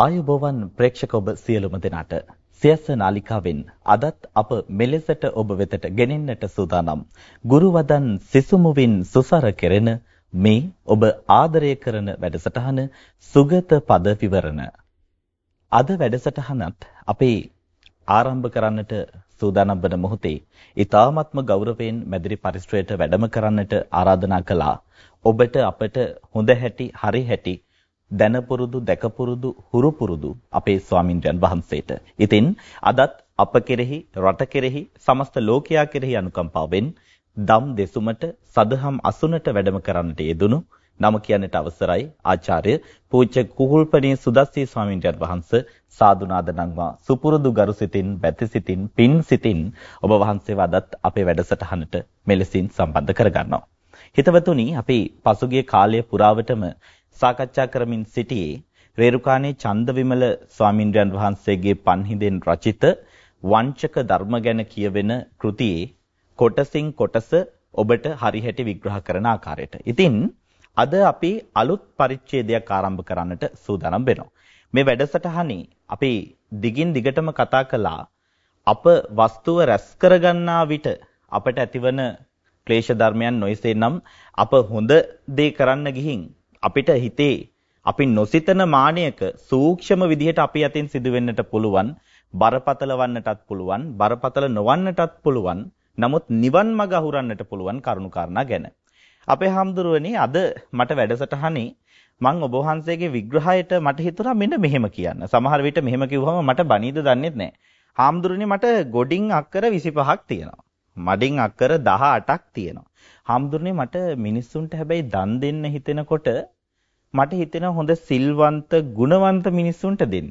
ආයුබෝවන් ප්‍රේක්ෂක ඔබ සියලුම දෙනාට සියස නාලිකාවෙන් අදත් අප මෙලෙසට ඔබ වෙතට ගෙනෙන්නට සූදානම්. ගුරුවදන් සිසුමුවින් සුසර කෙරෙන මේ ඔබ ආදරය කරන වැඩසටහන සුගත පද විවරණ. අද වැඩසටහනත් අපේ ආරම්භ කරන්නට සූදානම් වන මොහොතේ ඊ타ත්ම ගෞරවයෙන් මැදිරි පරිශ්‍රයට වැඩම කරන්නට ආරාධනා කළා. ඔබට අපට හොඳ හැටි හරි හැටි දැනපුරුදු දැකපුරුදු හුරුපුරුදු අපේ ස්වාමින්ද්‍රයන් වහන්සේට. ඉතින් අදත් අප කෙරෙහි රට කෙරෙහි සමස්ත ලෝකයා කෙරෙහි අනුකම්පාවෙන් දම් දෙසුමට සදහම් අසුනට වැඩම කරන්නට යෙදුණු නම කියන්නට අවසරයි ආචාර්ය පූජ්‍ය කුහුල්පනේ සුදස්සී ස්වාමින්ද්‍රයන් වහන්සේ සාදුනාද නංවා සුපුරුදු ගරු සිතින් බැති සිතින් පින් සිතින් ඔබ වහන්සේව අදත් අපේ වැඩසටහනට මෙලෙසින් සම්බන්ධ කරගන්නවා. හිතවතුනි අපි පසුගිය කාලය පුරාවටම සාකච්ඡා කරමින් සිටියේ රේරුකානේ චන්දවිමල ස්වාමින්ද්‍රයන් වහන්සේගේ පන්හිඳෙන් රචිත වංචක ධර්ම ගැන කියවෙන කෘතියේ කොටසින් කොටස ඔබට හරිහැටි විග්‍රහ කරන ආකාරයට. ඉතින් අද අපි අලුත් පරිච්ඡේදයක් ආරම්භ කරන්නට සූදානම් වෙනවා. මේ වැඩසටහනේ අපි දිගින් දිගටම කතා කළා අප වස්තුව රැස් කරගන්නා විට අපට ඇතිවන ක්ලේශ ධර්මයන් නොයසේ නම් අප හොඳ දේ කරන්න ගිහින් අපිට හිතේ අපි නොසිතන මානයක සූක්ෂම විදිහට අපි අතින් සිදුවෙන්නට පුළුවන් බරපතල වන්නටත් පුළුවන් බරපතල නොවන්නටත් පුළුවන් නමුත් නිවන් මඟ අහුරන්නට පුළුවන් කරුණු කාරණා ගැන අපේ හාමුදුරුවනේ අද මට වැඩසටහනේ මම ඔබ වහන්සේගේ විග්‍රහයට මට හිතුණා මෙන්න මෙහෙම කියන්න. සමහර විට මෙහෙම කිව්වම මට බනීද දන්නේ නැහැ. හාමුදුරනේ මට ගොඩින් අක්කර 25ක් තියෙනවා. මඩින් අක්කර 18ක් තියෙනවා. හාමුදුරනේ මට මිනිස්සුන්ට හැබැයි දන් දෙන්න හිතෙනකොට මට හිතෙන හොඳ සිල්වන්ත ගුණවන්ත මිනිස්සුන්ට දෙන්න.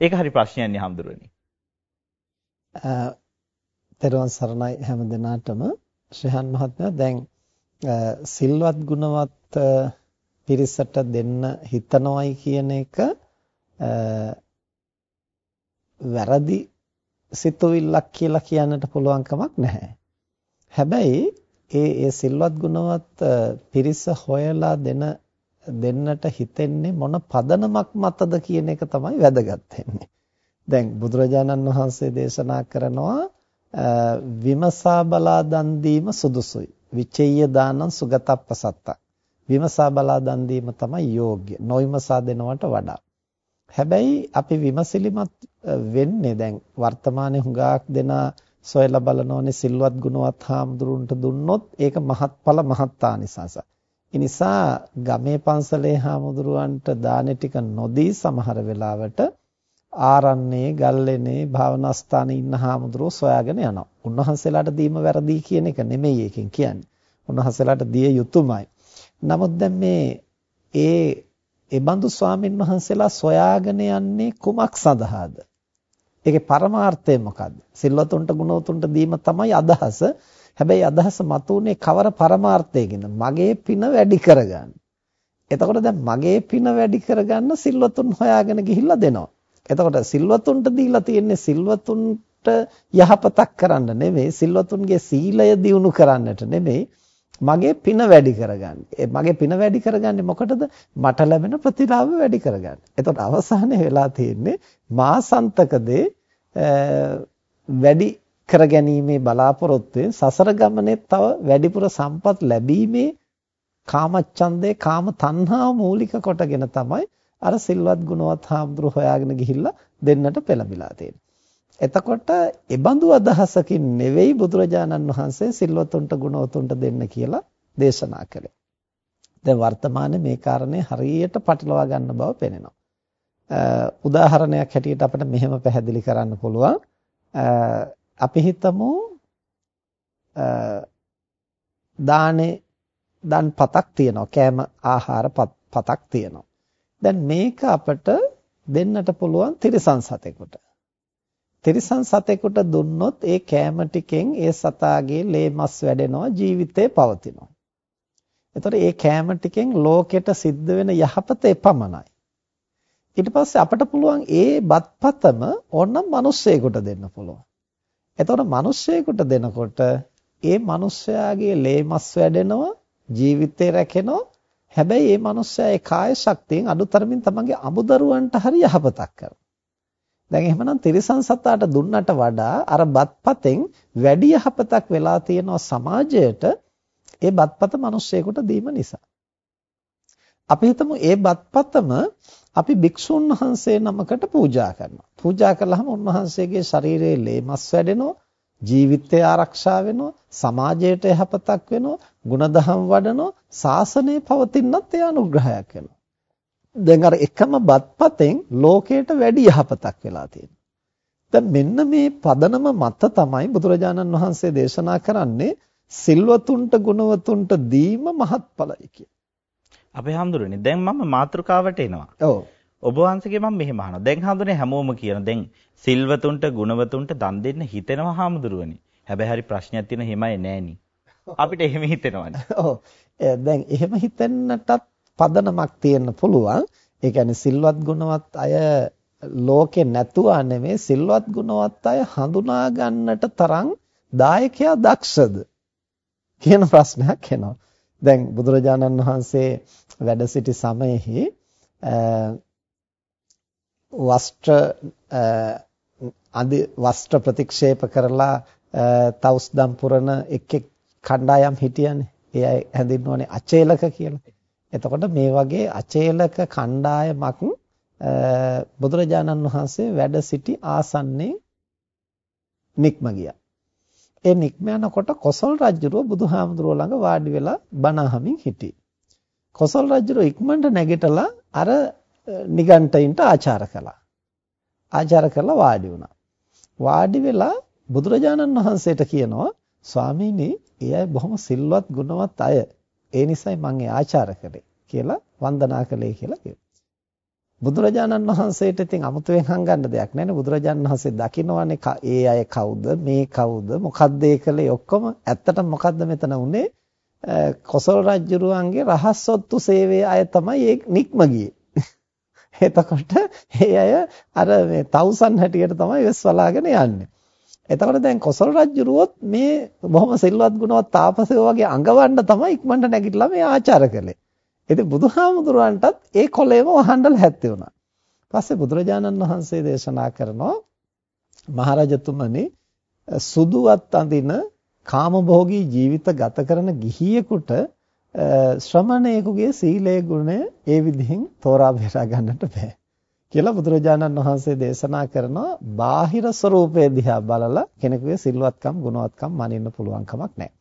ඒක හරි ප්‍රශ්නයක් නේ හාමුදුරනේ. තෙරුවන් සරණයි හැම දිනාටම ශ්‍රහන් මහත්මයා දැන් සිල්වත් ගුණවත් පිරිසට දෙන්න හිතනවයි කියන එක වැරදි සිතුවිල්ලක් කියලා කියන්නට පුළුවන් කමක් නැහැ. හැබැයි ඒ ඒ සිල්වත් ගුණවත් පිරිස හොයලා දෙන දෙන්නට හිතෙන්නේ මොන පදනමක් මතද කියන එක තමයි වැදගත් වෙන්නේ. දැන් බුදුරජාණන් වහන්සේ දේශනා කරනවා විමසා බලා දන් දීම සුදුසුයි. විචේය දානං සුගතප්පසත්ත. විමසා බලා දන් දීම තමයි යෝග්‍ය. නොවිමසා දෙනවට වඩා. හැබැයි අපි විමසිලිමත් වෙන්නේ දැන් වර්තමානයේ හුඟක් දෙනා සොයලා බලනෝනේ සිල්වත් ගුණවත් හාමුදුරුන්ට දුන්නොත් ඒක මහත්ඵල මහත්තානිසස. ඒ නිසා ගමේ පන්සලේ හාමුදුරුවන්ට දාන ටික නොදී සමහර වෙලාවට ආරන්නේ ගල්ලේනේ භාවනාස්ථානයේ ඉන්න හාමුදුරුවෝ සොයාගෙන යනවා. උන්වහන්සේලාට දීම වැරදි කියන එක නෙමෙයි එකෙන් කියන්නේ. උන්වහන්සේලාට දිය යුතුයමයි. නමුත් දැන් මේ ඒ ඒ බඳු ස්වාමින් වහන්සේලා සොයාගෙන යන්නේ කුමක් සඳහාද? ඒකේ පරමාර්ථය මොකද්ද? සිල්වතුන්ට ගුණවතුන්ට දීම තමයි අදහස. හැබැයි අදහස මතුනේ කවර පරමාර්ථයකින්ද? මගේ පින වැඩි කරගන්න. එතකොට දැන් මගේ පින වැඩි කරගන්න සිල්වතුන් හොයාගෙන ගිහිල්ලා දෙනවා. එතකොට සිල්වතුන්ට දීලා තියෙන්නේ සිල්වතුන්ට යහපතක් කරන්න නෙමෙයි සිල්වතුන්ගේ සීලය දියුණු කරන්නට නෙමෙයි මගේ පින වැඩි කරගන්න. ඒ මගේ පින වැඩි කරගන්නේ මොකටද? මට ලැබෙන ප්‍රතිලාභ වැඩි කරගන්න. එතකොට අවසානයේ වෙලා තියෙන්නේ මාසන්තකදී වැඩි කරගැනීමේ බලාපොරොත්තුවෙන් සසර ගමනේ තව වැඩිපුර සම්පත් ලැබීමේ කාමච්ඡන්දේ කාම තණ්හාව මූලික කොටගෙන තමයි අර සිල්වත් ගුණවත් හාමුදුරු හොයාගෙන ගිහිල්ලා දෙන්නට පෙළඹිලා තියෙන්නේ. එතකොට ඒබඳු අදහසකින් නෙවෙයි බුදුරජාණන් වහන්සේ සිල්වතුන්ට ගුණවතුන්ට දෙන්න කියලා දේශනා කළේ. දැන් වර්තමානයේ මේ කාරණේ හරියට පටලවා ගන්න බව පේනවා. උදාහරණයක් හැටියට අපිට මෙහෙම පැහැදිලි කරන්න පුළුවන්. අපි හිතමු දානේ දන් පතක් තියෙනවා. කෑම ආහාර පතක් තියෙනවා. දැන් මේක අපට දෙන්නට පුළුවන් තිරිසන් සතෙකුට. තිරිසන් සතෙකුට දුන්නොත් ඒ කෑම ටිකෙන් ඒ සතාගේ ලේ මස් වැඩෙනවා ජීවිතේ පවතිනවා. එතකොට ඒ කෑම ටිකෙන් ලෝකෙට සිද්ධ වෙන යහපත එපමණයි. ඊට පස්සේ අපිට පුළුවන් ඒ බත්පතම ඕනනම් මිනිස්සෙකුට දෙන්න පුළුවන්. එතකොට මිනිස්සෙකුට දෙනකොට ඒ මිනිස්යාගේ ලේ මස් වැඩෙනවා ජීවිතේ රැකෙනවා හැබැයි මේ මනුස්සයා ඒ කාය ශක්තියෙන් අඩුතරමින් තමන්ගේ අමුදරුවන්ට හරි යහපතක් කරනවා. දැන් එහෙමනම් තිරිසන් සතාට දුන්නට වඩා අර බත්පතෙන් වැඩි යහපතක් වෙලා තියෙනවා සමාජයට ඒ බත්පත මිනිස්සෙකුට දීම නිසා. අපි හිතමු ඒ බත්පතම අපි භික්ෂුන් වහන්සේ නමකට පූජා කරනවා. පූජා කළාම උන්වහන්සේගේ ශරීරයේ ලේමස් වැඩෙනවා, ජීවිතය ආරක්ෂා වෙනවා, සමාජයට යහපතක් වෙනවා, ಗುಣධම් වඩනවා, ශාසනය පවතිනත් ඒ අනුග්‍රහයක් වෙනවා. දැන් අර එකම බත්පතෙන් ලෝකයට වැඩි යහපතක් වෙලා තියෙනවා. දැන් මෙන්න මේ පදනම මත තමයි බුදුරජාණන් වහන්සේ දේශනා කරන්නේ සිල්වතුන්ට ගුණවතුන්ට දීම මහත්ඵලයි කිය. අපේ හැඳුරුනේ දැන් මම මාතෘකාවට එනවා. ඔව්. ඔබ වහන්සේගේ මම මෙහෙම අහනවා. දැන් හැඳුනේ හැමෝම කියන දැන් සිල්වතුන්ට ගුණවතුන්ට දන් දෙන්න හිතෙනවා හැමදුරුවනේ. හැබැයි හරි ප්‍රශ්නයක් තියෙන හිමයි නෑනි. අපිට එහෙම හිතෙනවනේ. ඔව්. දැන් එහෙම හිතෙන්නටත් පදනමක් තියෙන්න පුළුවන්. ඒ කියන්නේ සිල්වත් ගුණවත් අය ලෝකේ නැතුවා නෙමෙයි සිල්වත් ගුණවත් අය හඳුනා ගන්නට තරම් දායකයා දක්ෂද කියන ප්‍රශ්නයක් එනවා. දැන් බුදුරජාණන් වහන්සේ වැඩ සිටි සමයේහි වස්ත්‍ර අදි වස්ත්‍ර ප්‍රතික්ෂේප කරලා තවුස්දම් පුරන එක් එක් කණ්ඩායම් හිටියනේ. ඒ අය හැඳින්වන්නේ අචේලක කියලා. එතකොට මේ වගේ අචේලක කණ්ඩායමක් බුදුරජාණන් වහන්සේ වැඩ සිටි ආසන්නයේ නික්ම ගියා. ඒ නික්ම යනකොට කොසල් රජුරුව බුදුහාමුදුරුව ළඟ වාඩි වෙලා බණ අහමින් හිටියේ. කොසල් රජුරුව ඉක්මනට නැගිටලා අර නිගණ්ඨයින්ට ආචාර කළා. ආචාර කරලා වාඩි වුණා. වාඩි වෙලා බුදුරජාණන් වහන්සේට කියනවා ස්වාමීනි, ඒ අය බොහොම සිල්වත් ගුණවත් අය. ඒ නිසායි මම ඒ ආචාර කළේ කියලා වන්දනා කළේ කියලා කිව්වා. බුදුරජාණන් වහන්සේට ඉතින් අමුතුවෙන් හංගන්න දෙයක් නැහැ නේ බුදුරජාණන් වහන්සේ දකින්නවනේ ඒ අය කවුද මේ කවුද මොකද්ද ඒ කලේ ඔක්කොම ඇත්තටම මොකද්ද මෙතන උනේ කොසල් රජුරුවන්ගේ රහස්සොත්තු සේවයේ අය තමයි ඒ නික්ම ගියේ එතකොට ඒ අය අර මේ තවුසන් හැටියට තමයි වෙස්වලාගෙන යන්නේ. එතකොට දැන් කොසල් රජුරුවොත් මේ බොහොම සිල්වත් ගුණවත් තාපසයෝ වගේ අඟවන්න තමයි ඉක්මනට නැගිටලා මේ ආචාර කළේ. ඉතින් බුදුහාමුදුරුවන්ටත් ඒ කොලේම වහන්නල හැත්තේ වුණා. පස්සේ බුදුරජාණන් වහන්සේ දේශනා කරනවා මහරජතුමනි සුදුවත් අඳින කාමභෝගී ජීවිත ගත කරන ගිහියෙකුට ශ්‍රමණයෙකුගේ සීලයේ ගුණය ඒ විදිහින් තෝරා බේරා ගන්නට බෑ කියලා බුදුරජාණන් වහන්සේ දේශනා කරනවා බාහිර ස්වરૂපය දිහා බලලා කෙනෙකුගේ සිල්වත්කම් ගුණවත්කම් මනින්න පුළුවන් කමක් නැහැ.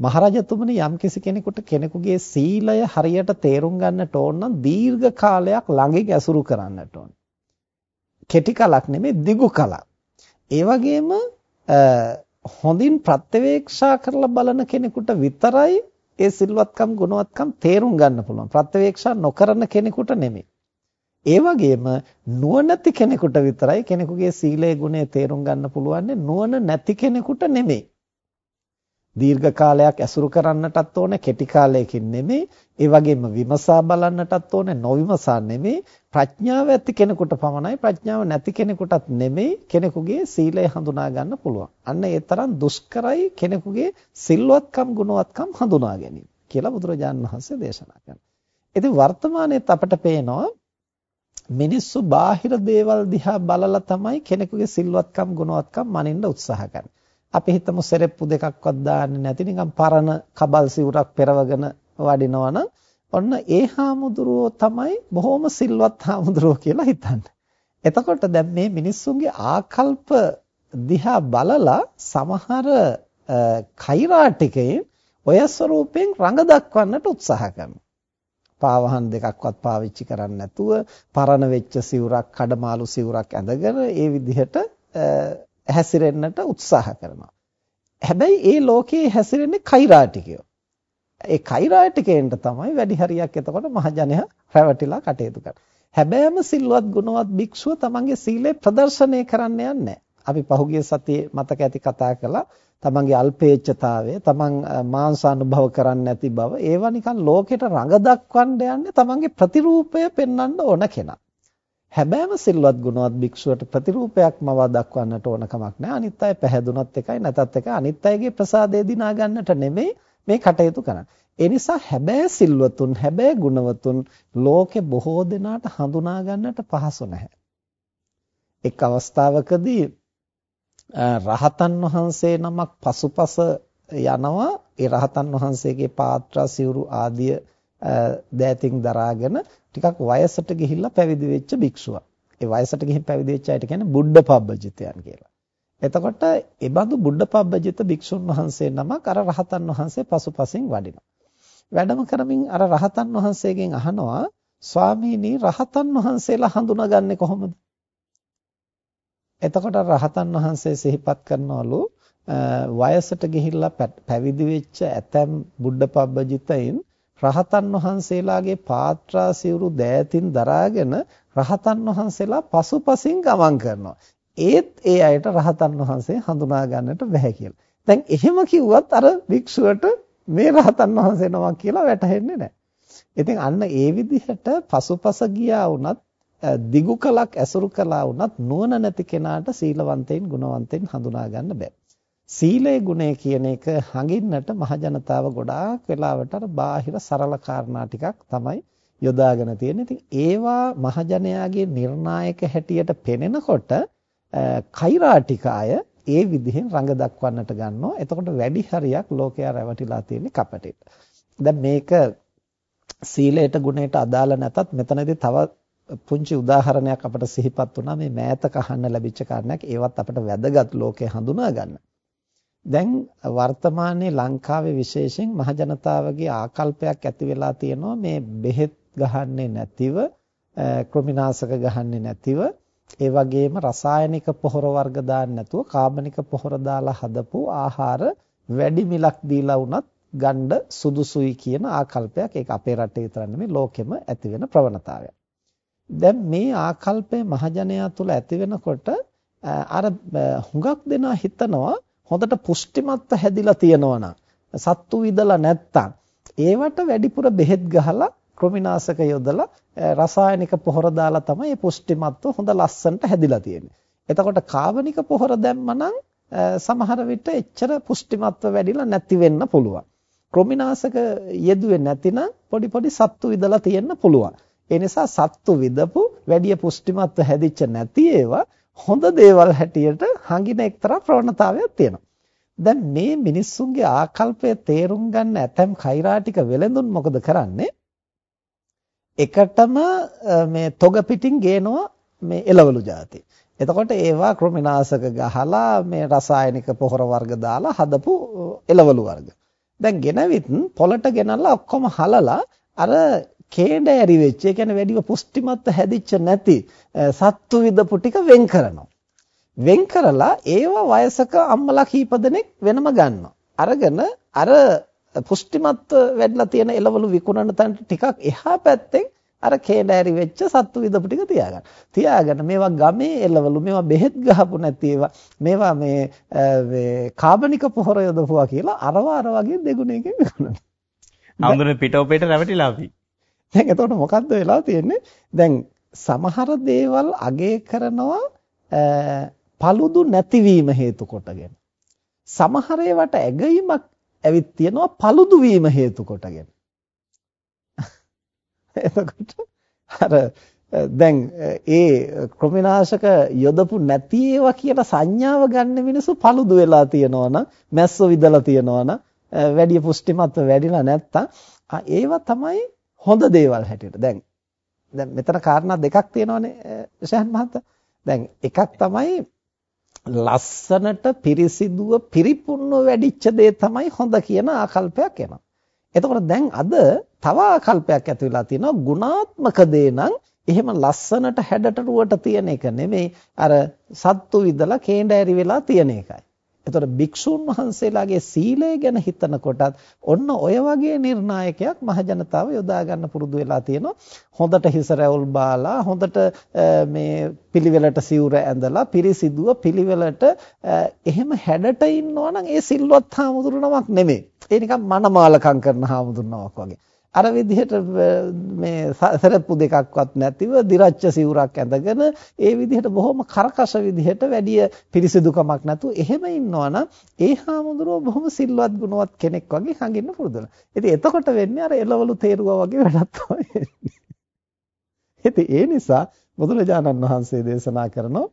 මහරජතුමනි යම්කිසි කෙනෙකුට කෙනෙකුගේ සීලය හරියට තේරුම් ගන්නට ඕන නම් දීර්ඝ කාලයක් ළඟින් ඇසුරු කරන්නට ඕන. කෙටි කලක් නෙමෙයි දිගු කලක්. ඒ වගේම හොඳින් ප්‍රත්‍යවේක්ෂා කරලා බලන කෙනෙකුට විතරයි ඒ සිල්වත්කම් ගුණවත්කම් තේරුම් ගන්න පුළුවන්. ප්‍රත්‍යවේක්ෂා නොකරන කෙනෙකුට නෙමෙයි. ඒ වගේම නුවණැති කෙනෙකුට විතරයි කෙනෙකුගේ සීලයේ ගුණය තේරුම් ගන්න පුළුවන් නුවණ නැති කෙනෙකුට නෙමෙයි. දීර්ඝ කාලයක් ඇසුරු කරන්නටත් ඕනේ කෙටි කාලයකින් නෙමෙයි. ඒ වගේම විමසා බලන්නටත් ඕනේ නොවිමසා නෙමෙයි. ප්‍රඥාව ඇති කෙනෙකුට පමණයි ප්‍රඥාව නැති කෙනෙකුටත් නෙමෙයි කෙනෙකුගේ සීලය හඳුනා ගන්න පුළුවන්. අන්න ඒ තරම් දුෂ්කරයි කෙනෙකුගේ සිල්වත්කම් ගුණවත්කම් හඳුනා ගැනීම කියලා බුදුරජාණන් වහන්සේ දේශනා කරනවා. ඉතින් වර්තමානයේත් අපට පේනවා මිනිස්සු බාහිර දේවල් දිහා බලලා තමයි කෙනෙකුගේ සිල්වත්කම් ගුණවත්කම් මනින්න උත්සාහ කරන්නේ අපි හිතමු සෙරෙප්පු දෙකක්වත් දාන්නේ නැති නිකන් පරණ කබල් සිවුරක් පෙරවගෙන වඩිනවනම් ඔන්න ඒ හාමුදුරුවෝ තමයි බොහොම සිල්වත් හාමුදුරුවෝ කියලා හිතන්නේ. එතකොට දැන් මේ මිනිස්සුන්ගේ ආකල්ප දිහා බලලා සමහර කෛරාටිකයන් ඔය ස්වරූපයෙන් රඟ දක්වන්නට උත්සාහ කරනවා. පාවහන් දෙකක්වත් පාවිච්චි කරන්නේ නැතුව පරණ වෙච්ච සිවුරක් කඩමාළු සිවුරක් ඇඳගෙන ඒ විදිහට හැසිරෙන්නට උත්සාහ කරනවා. හැබැයි ඒ ලෝකයේ හැසිරෙන්නේ කෛරාටිකයෝ. ඒ කෛරාටිකයන්ට තමයි වැඩි හරියක් එතකොට මහජනයා රැවටිලා කටයුතු කරන්නේ. හැබැයිම සිල්වත් ගුණවත් භික්ෂුව තමන්ගේ සීලය ප්‍රදර්ශනය කරන්න යන්නේ අපි පහුගිය සතියේ මතක ඇති කතා කළා තමන්ගේ අල්පේච්ඡතාවය තමන් මාංශ අනුභව කරන්නේ නැති බව ඒවා නිකන් ලෝකෙට රඟ දක්වන්න යන්නේ තමන්ගේ ප්‍රතිරූපය පෙන්වන්න ඕන කෙනා. හැබෑම සිල්වත් ගුණවත් භික්ෂුවට ප්‍රතිරූපයක් මවා දක්වන්නට ඕන කමක් නැහැ. අනිත් අය පැහැදුනත් එකයි නැතත් එකයි අනිත් අයගේ ප්‍රසාදය දිනා ගන්නට නෙමෙයි මේ කටයුතු කරන්නේ. ඒ නිසා හැබෑ සිල්වතුන් හැබෑ ගුණවතුන් ලෝකේ බොහෝ දෙනාට හඳුනා ගන්නට පහසු නැහැ. එක් අවස්ථාවකදී රහතන් වහන්සේ නමක් පසුපස යනවා ඒ රහතන් වහන්සේගේ පාත්‍රා සිවුරු ආදිය දෑතින් දරාගෙන ටිකක් වයසට ගිහිල්ලා පැවිදි වෙච්ච භික්ෂුවක්. ඒ වයසට ගිහින් පැවිදි වෙච්ච අයට කියන්නේ බුද්ධ පබ්බජිතයන් කියලා. එතකොට ඒ බඳු බුද්ධ පබ්බජිත භික්ෂුන් වහන්සේ නමක් අර රහතන් වහන්සේ පසුපසින් වඩිනවා. වැඩම කරමින් අර රහතන් වහන්සේගෙන් අහනවා ස්වාමීනි රහතන් වහන්සේලා හඳුනාගන්නේ කොහොමද? එතකොට රහතන් වහන්සේ සිහිපත් කරනවලු වයසට ගිහිල්ලා පැවිදි වෙච්ච ඇතැම් බුද්ධපබ්බජිතයින් රහතන් වහන්සේලාගේ පාත්‍රා සිවුරු දෑතින් දරාගෙන රහතන් වහන්සේලා පසුපසින් ගමන් කරනවා. ඒත් ඒ අයට රහතන් වහන්සේ හඳුනා ගන්නට බැහැ කියලා. දැන් එහෙම කිව්වත් අර භික්ෂුවට මේ රහතන් වහන්සේ නමක් කියලා වැටහෙන්නේ නැහැ. ඉතින් අන්න ඒ විදිහට පසුපස ගියා වුණත් දිගු කලක් ඇසුරු කළා වුණත් නුවණ නැති කෙනාට සීලවන්තයින් ගුණවන්තයින් හඳුනා ගන්න බෑ. සීලේ ගුණය කියන එක හඟින්නට මහජනතාව ගොඩාක් වෙලාවට අර බාහිර සරල කාරණා ටිකක් තමයි යොදාගෙන තියෙන්නේ. ඉතින් ඒවා මහජනයාගේ නිර්ණායක හැටියට පෙනෙනකොට කෛරාටික අය ඒ විදිහෙන් රඟ දක්වන්නට ගන්නවා. එතකොට වැඩි හරියක් ලෝකයා රැවටිලා තියෙන්නේ කපටේට. දැන් මේක සීලයට ගුණයට අදාළ නැතත් මෙතනදී තව පුංචි උදාහරණයක් අපට සිහිපත් වුණා මේ මෑතක අහන්න ලැබිච්ච කාරණයක් ඒවත් අපට වැදගත් ලෝකේ හඳුනා ගන්න. දැන් වර්තමානයේ ලංකාවේ විශේෂයෙන් මහජනතාවගේ ආකල්පයක් ඇති වෙලා තියෙනවා මේ බෙහෙත් ගහන්නේ නැතිව කෘමිනාශක ගහන්නේ නැතිව ඒ වගේම රසායනික පොහොර වර්ග දාන්න නැතුව කාබනික පොහොර දාලා හදපු ආහාර වැඩි මිලක් දීලා වුණත් ගන්න සුදුසුයි කියන ආකල්පයක් ඒක අපේ රටේ විතර නෙමෙයි ලෝකෙම ඇති වෙන ප්‍රවණතාවයක්. දැන් මේ ආකල්පය මහජනයා තුළ ඇති වෙනකොට අර හුඟක් දෙනා හිතනවා හොඳට පුෂ්ටිමත්ව හැදිලා තියෙනවා සත්තු විදලා නැත්තම් ඒවට වැඩිපුර බෙහෙත් ගහලා කෘමිනාශක යොදලා රසායනික පොහොර දාලා තමයි මේ පුෂ්ටිමත්ව හොඳ ලස්සනට හැදිලා තියෙන්නේ. එතකොට කාබනික පොහොර දැම්මනම් සමහර විට එච්චර පුෂ්ටිමත්ව වැඩිලා නැති වෙන්න පුළුවන්. කෘමිනාශක යෙදුවේ නැතිනම් පොඩි පොඩි සත්තු විදලා තියෙන්න පුළුවන්. ඒ නිසා සත්තු විදපු වැඩි පුෂ්ටිමත්ව හැදිච්ච නැති ඒවා හොඳ දේවල් හැටියට හංගින එක්තරා ප්‍රවණතාවයක් තියෙනවා. දැන් මේ මිනිස්සුන්ගේ ආකල්පය තේරුම් ගන්න ඇතම් කෛරාටික වෙලඳුන් මොකද කරන්නේ? එකටම මේ තොග පිටින් ගේනවා මේ එළවලු జాති. එතකොට ඒවා කෘමිනාශක ගහලා මේ රසායනික පොහොර වර්ග දාලා හදපු එළවලු වර්ග. දැන් ගෙනවිත් පොලට ගෙනල්ලා ඔක්කොම හලලා අර කේඩ ඇරි වෙච්ච, ඒ කියන්නේ වැඩිව පුෂ්ටිමත් හැදිච්ච නැති සත්තු විදපු ටික වෙන් කරනවා. වෙන් කරලා ඒව වයසක අම්මලා කීප දෙනෙක් වෙනම ගන්නවා. අරගෙන අර පුෂ්ටිමත් වැඩිලා තියෙන එළවලු විකුණන තැනට ටිකක් එහා පැත්තෙන් අර කේඩෑරි වෙච්ච සත්තු විදපු ටික තියාගන්න. තියාගෙන මේවා ගමේ එළවලු මේවා බෙහෙත් ගහපු නැති ඒවා මේවා මේ මේ කාබනික පොහොර යොදපුවා කියලා අරව අර වගේ දෙගුණයකින් විකුණනවා. අමුදුනේ පිටෝපේට රැවටිලා අපි. දැන් එතකොට මොකද්ද වෙලා තියෙන්නේ? දැන් සමහර දේවල් අගය කරනවා paludu නැතිවීම හේතු කොටගෙන. සමහර ඒවාට ඇගීමක් ඇවිත් තියෙනවා paludu වීම හේතු කොටගෙන. එතකොට අර දැන් ඒ කෘමිනාශක යොදපු නැති ඒවා කියලා සංඥාව ගන්න මිනිස්සු paludu වෙලා තියෙනවා නම් මැස්සෝ විදලා තියෙනවා නම් වැඩි පුෂ්ටිමත්ව වැඩිලා නැත්තම් ඒවා තමයි හොඳ දේවල් හැටියට. දැන් දැන් මෙතන කාරණා දෙකක් තියෙනවානේ ශහන් මහත්තයා. දැන් එකක් තමයි ලස්සනට පිරිසිදුව පිරිපුන්ව වැඩිච්ච දේ තමයි හොඳ කියන ආකල්පයක් එනවා. එතකොට දැන් අද තව ආකල්පයක් ඇති වෙලා තියෙනවා ගුණාත්මක දේ නම් එහෙම ලස්සනට හැඩට රුවට තියෙන එක නෙමෙයි අර සත්තු විදලා කේන්ඩෑරි වෙලා තියෙන එකයි. එතකොට භික්ෂුන් වහන්සේලාගේ සීලය ගැන හිතනකොටත් ඔන්න ඔය වගේ නිර්ණායකයක් මහජනතාව යොදා ගන්න පුරුදු වෙලා තියෙනවා. හොඳට හිස රැවුල් බාලා හොඳට මේ පිළිවෙලට සිවුර ඇඳලා පිරිසිදුව පිළිවෙලට එහෙම හැඩට ඉන්නවා නම් ඒ සිල්වත් හාමුදුරුවමක් නෙමෙයි. ඒ නිකන් මනමාලකම් කරන හාමුදුරුවමක් වගේ. අර විදිහට මේ සරප්පු දෙකක්වත් නැතිව දිරච්ච සිවුරක් ඇඳගෙන ඒ විදිහට බොහොම කරකශ විදිහට වැඩි පිරිසිදුකමක් නැතුව එහෙම ඉන්නවනම් ඒ හාමුදුරුවෝ බොහොම සිල්වත් ගුණවත් කෙනෙක් වගේ හංගින්න පුරුදු වෙනවා. ඉතින් එතකොට වෙන්නේ අර එළවලු තේරුවා වගේ වැඩක් තමයි. ඉතින් ඒ නිසා බුදුරජාණන් වහන්සේ දේශනා කරනවා